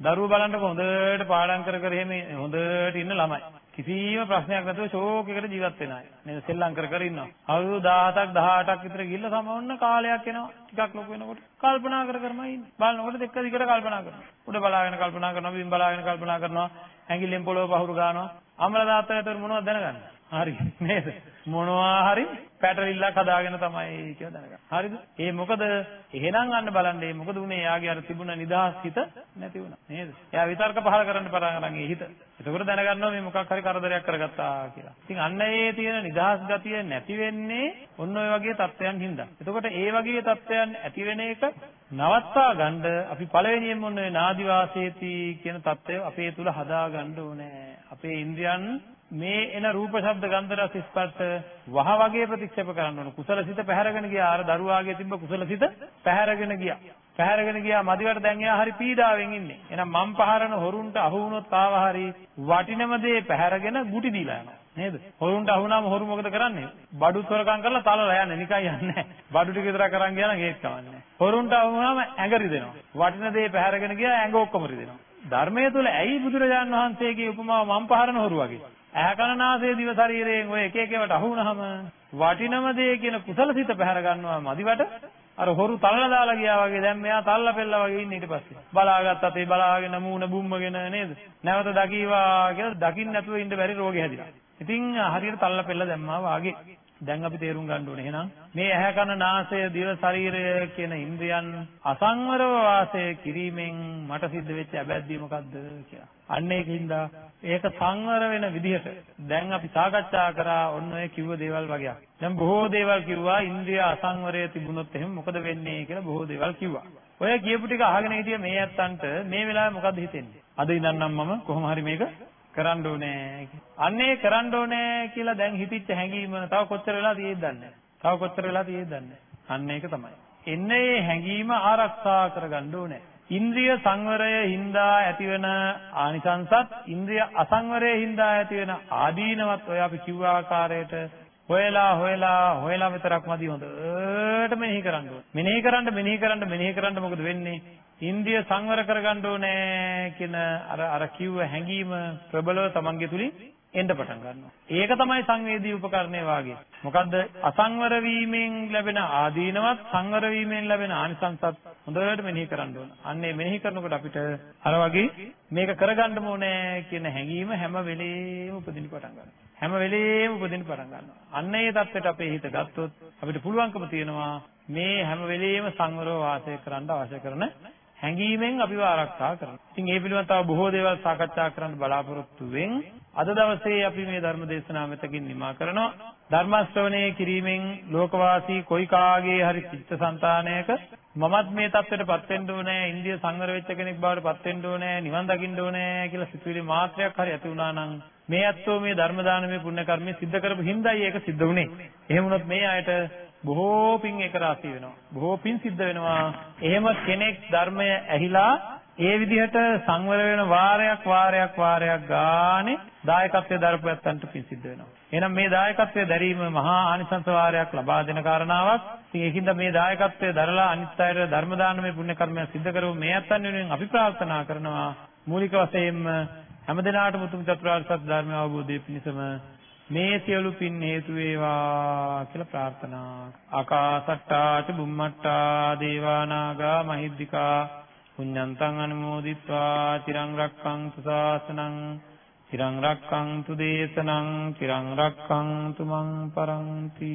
දරුවෝ බලන්නකො හොඳට පාඩම් කර කර එහෙම හොඳට ඉන්න ළමයි. කිසිම ප්‍රශ්නයක් නැතුව ෂෝක් එකකට ජීවත් වෙන අය. නේද? සෙල්ලම් කර කර ඉන්නවා. අවුරුදු 17ක් 18ක් විතර ගිහිල්ලා සමවන්න කාලයක් එනවා. ටිකක් ලොකු වෙනකොට කල්පනා කර කරම ඉන්නේ. බලනකොට දෙක දිගට කල්පනා කරනවා. උඩ බලාගෙන කල්පනා කරනවා, බිම් බලාගෙන කල්පනා කරනවා, ඇඟිල්ලෙන් පොළොව පහුරු ගන්නවා. අමල දාත්තට මොනවද දැනගන්නේ? හරි නේද? මොනවා හරි පැටලිල්ලක් හදාගෙන තමයි කියලා දැනගන්න. හරිද? ඒ මොකද එහෙනම් අන්න බලන්න මේ මොකද උනේ යාගේ අර තිබුණ නිදහස් හිත නැති වුණා නේද? එයා විතර්ක පහල කරන්න පටන් අරන් ඒ හිත. එතකොට දැනගන්නවා මේ මොකක් හරි කරදරයක් කරගත්තා කියලා. ඉතින් අන්න ඒ තියෙන නිදහස් ගතිය නැති වෙන්නේ ඔන්න ඔය වගේ තත්ත්වයන් හින්දා. එතකොට ඒ වගේ තත්ත්වයන් ඇති වෙන එක නවත්තා ගන්න අපි පළවෙනියෙන්ම ඔන්න ඔය නාදිවාසේති කියන தත්ත්වය අපේ තුල හදා ගන්න ඕනේ. අපේ ඉන්ද්‍රියන් මේ එන රූප ශබ්ද ගන්ධ රස ස්පර්ශ වහ වගේ ප්‍රතික්ෂේප කරන්න ඕන. කුසල සිත පැහැරගෙන ගියා. අර දරුවාගේ තිබ්බ කුසල සිත පැහැරගෙන ගියා. පැහැරගෙන ගියා මදිවට දැන් එයා හරි පීඩාවෙන් ඉන්නේ. එහෙනම් මම් පහරන හොරුන්ට අහු වුණොත් ආව හරි වටිනම දේ පැහැරගෙන ගුටි දීලා යනවා. නේද? හොරුන්ට අහුනාම හොරු මොකද කරන්නේ? බඩු තොරකම් කරලා තලලා යන්නේ. නිකන් යන්නේ නැහැ. බඩු ටික විතර කරන් ගියා නම් ඒත් කවන්නේ. හොරුන්ට අහුනාම ඇඟ රිදෙනවා. වටින දේ පැහැරගෙන ගියා ඇඟ ඔක්කොම රිදෙනවා. ධර්මයේ තුල ඇයි බුදුරජාන් වහන්සේගේ උපමාව මම් පහරන හොරු වගේ? ඇහැ කන නාසය දිව ශරීරයෙන් ඔය එක එක ඒවාට අහු වුනහම වටිනම දේ කියන කුසල සිත පැහැර ගන්නවා මදිවට. අර හොරු තල්ලා දාලා ගියා වගේ දැන් මෙයා තල්ලා පෙල්ලා වගේ ඉන්නේ ඊට පස්සේ. බලාගත්ත අපේ බලාගෙන මූණ බුම්මගෙන නේද? නැවත දකීවා කියලා දකින්න නැතුව ඉන්න බැරි රෝගේ හැදිලා. ඉතින් හරියට තල්ලා පෙල්ලා දැම්මා වාගේ. දැන් අපි තේරුම් ගන්න ඕනේ එහෙනම් මේ ඇහැ කන නාසය දිව ශරීරය කියන ඉන්ද්‍රියන් අසංවරව වාසය කිරීමෙන් මට සිද්ධ වෙච්ච අබැද්දිය මොකද්ද කියලා. අන්න ඒකින්ද ඒක සංවර වෙන විදිහට දැන් අපි සාකච්ඡා කරා ඔන්න ඔය කිව්ව දේවල් වගේක්. දැන් බොහෝ දේවල් කිව්වා ඉන්ද්‍රිය අසංවරය තිබුණොත් එහෙම මොකද වෙන්නේ කියලා බොහෝ දේවල් කිව්වා. ඔය කියපු ටික අහගෙන හිටිය මේ ඇත්තන්ට මේ වෙලාවේ මොකද්ද හිතෙන්නේ? අද ඉඳන් නම් මම කොහොම හරි මේක කරන්න ඕනේ. අන්නේ කරන්න ඕනේ කියලා දැන් හිතිච්ච හැඟීම තව කොච්චර වෙලා තියෙද්ද දන්නේ තව කොච්චර වෙලා තියෙද්ද දන්නේ අන්න ඒක තමයි. එන්නේ හැඟීම ආරක්ෂා කරගන්න ඕනේ. ඉන්ද්‍රිය සංවරය හින්දා ඇතිවන ආනිසංසත් ඉන්ද්‍රිය අසංවරය හින්දා ඇතිවන ආදීනවත් ඔය අපි කිව්ව ආකාරයට හොයලා හොයලා හොයලා විතරක් මදි හොඳට මෙනෙහි කරන්න ඕනේ. මෙනෙහි කරන්න මෙනෙහි කරන්න මෙනෙහි කරන්න මොකද වෙන්නේ? ඉන්ද්‍රිය සංවර කරගන්න ඕනේ කියන අර අර කිව්ව හැඟීම ප්‍රබලව තමන්ගේ තුලින් එන්න පටන් ගන්නවා. ඒක තමයි සංවේදී උපකරණය වාගේ. මොකද්ද? අසංවර වීමෙන් ලැබෙන ආදීනවත් සංවර වීමෙන් ලැබෙන ආනිසංසත් හොඳට මෙනෙහි කරන්න ඕන. අන්නේ මෙනෙහි කරනකොට අපිට අර වගේ මේක කරගන්න ඕනේ කියන හැඟීම හැම වෙලේම උපදින්න පටන් ගන්නවා. හැම වෙලේම උපදින්න පටන් ගන්නවා. අන්න ඒ தත්ත්වයට අපේ හිත ගත්තොත් අපිට පුළුවන්කම තියෙනවා මේ හැම වෙලේම සංවරව වාසය කරන්න අවශ්‍ය කරන හැඟීමෙන් අපිව ආරක්ෂා කරනවා. ඉතින් ඒ පිළිබඳව තව බොහෝ දේවල් සාකච්ඡා කරන්න බලාපොරොත්තු වෙමින් අද දවසේ අපි මේ ධර්ම දේශනාව මෙතකින් නිමා කරනවා. ධර්ම ශ්‍රවණය කිරීමෙන් ලෝකවාසී කොයි කාගේ හරි චිත්තසංතානයක මමත් මේ தත්ත්වයටපත් වෙන්න ඕනේ, ඉන්දිය සංවර වෙච්ච කෙනෙක් බවට පත් වෙන්න ඕනේ, නිවන් දකින්න ඕනේ කියලා සිතුවිලි මාත්‍රයක් හරි ඇති වුණා නම් මේ ඇත්තෝ මේ ධර්ම දානමය පුණ්‍ය කර්මය සිද්ධ කරපු හින්දායි ඒක සිද්ධ වුනේ. එහෙම වුණොත් මේ අයට බොහෝ පින් එක රාශී වෙනවා. බොහෝ පින් සිද්ධ වෙනවා. එහෙම කෙනෙක් ධර්මය ඇහිලා ඒ විදිහට සංවර වෙන වාරයක් වාරයක් වාරයක් ගානේ දායකත්වයේ දරපැත්තන්ට පින් සිද්ධ වෙනවා. එහෙනම් මේ දායකත්වයේ දැරීම මහා ආනිසංස වාරයක් ලබා දෙන කාරණාවක්. ඉතින් ඒකින්ද මේ දායකත්වයේ දරලා අනිත් අයට ධර්ම දානමය පුණ්‍ය කර්මය සිද්ධ කරව මේ අත්යන් වෙනුවෙන් අපි ප්‍රාර්ථනා කරනවා. මූලික වශයෙන්ම හැමදිනාටම උතුම් චතුරාර්ය සත්‍ය ධර්මය අවබෝධය පිණිසම මේ සියලු පින් හේතු වේවා කියලා ප්‍රාර්ථනා. ආකාසට්ටා ච බුම්මට්ටා දේවා නාග මහිද්దికා පුඤ්ඤන්තං අනුමෝදිත්වා තිරං රක්ඛන්තු ශාසනං තිරං රක්ඛන්තු දේශනං තිරං රක්ඛන්තු මං පරන්ති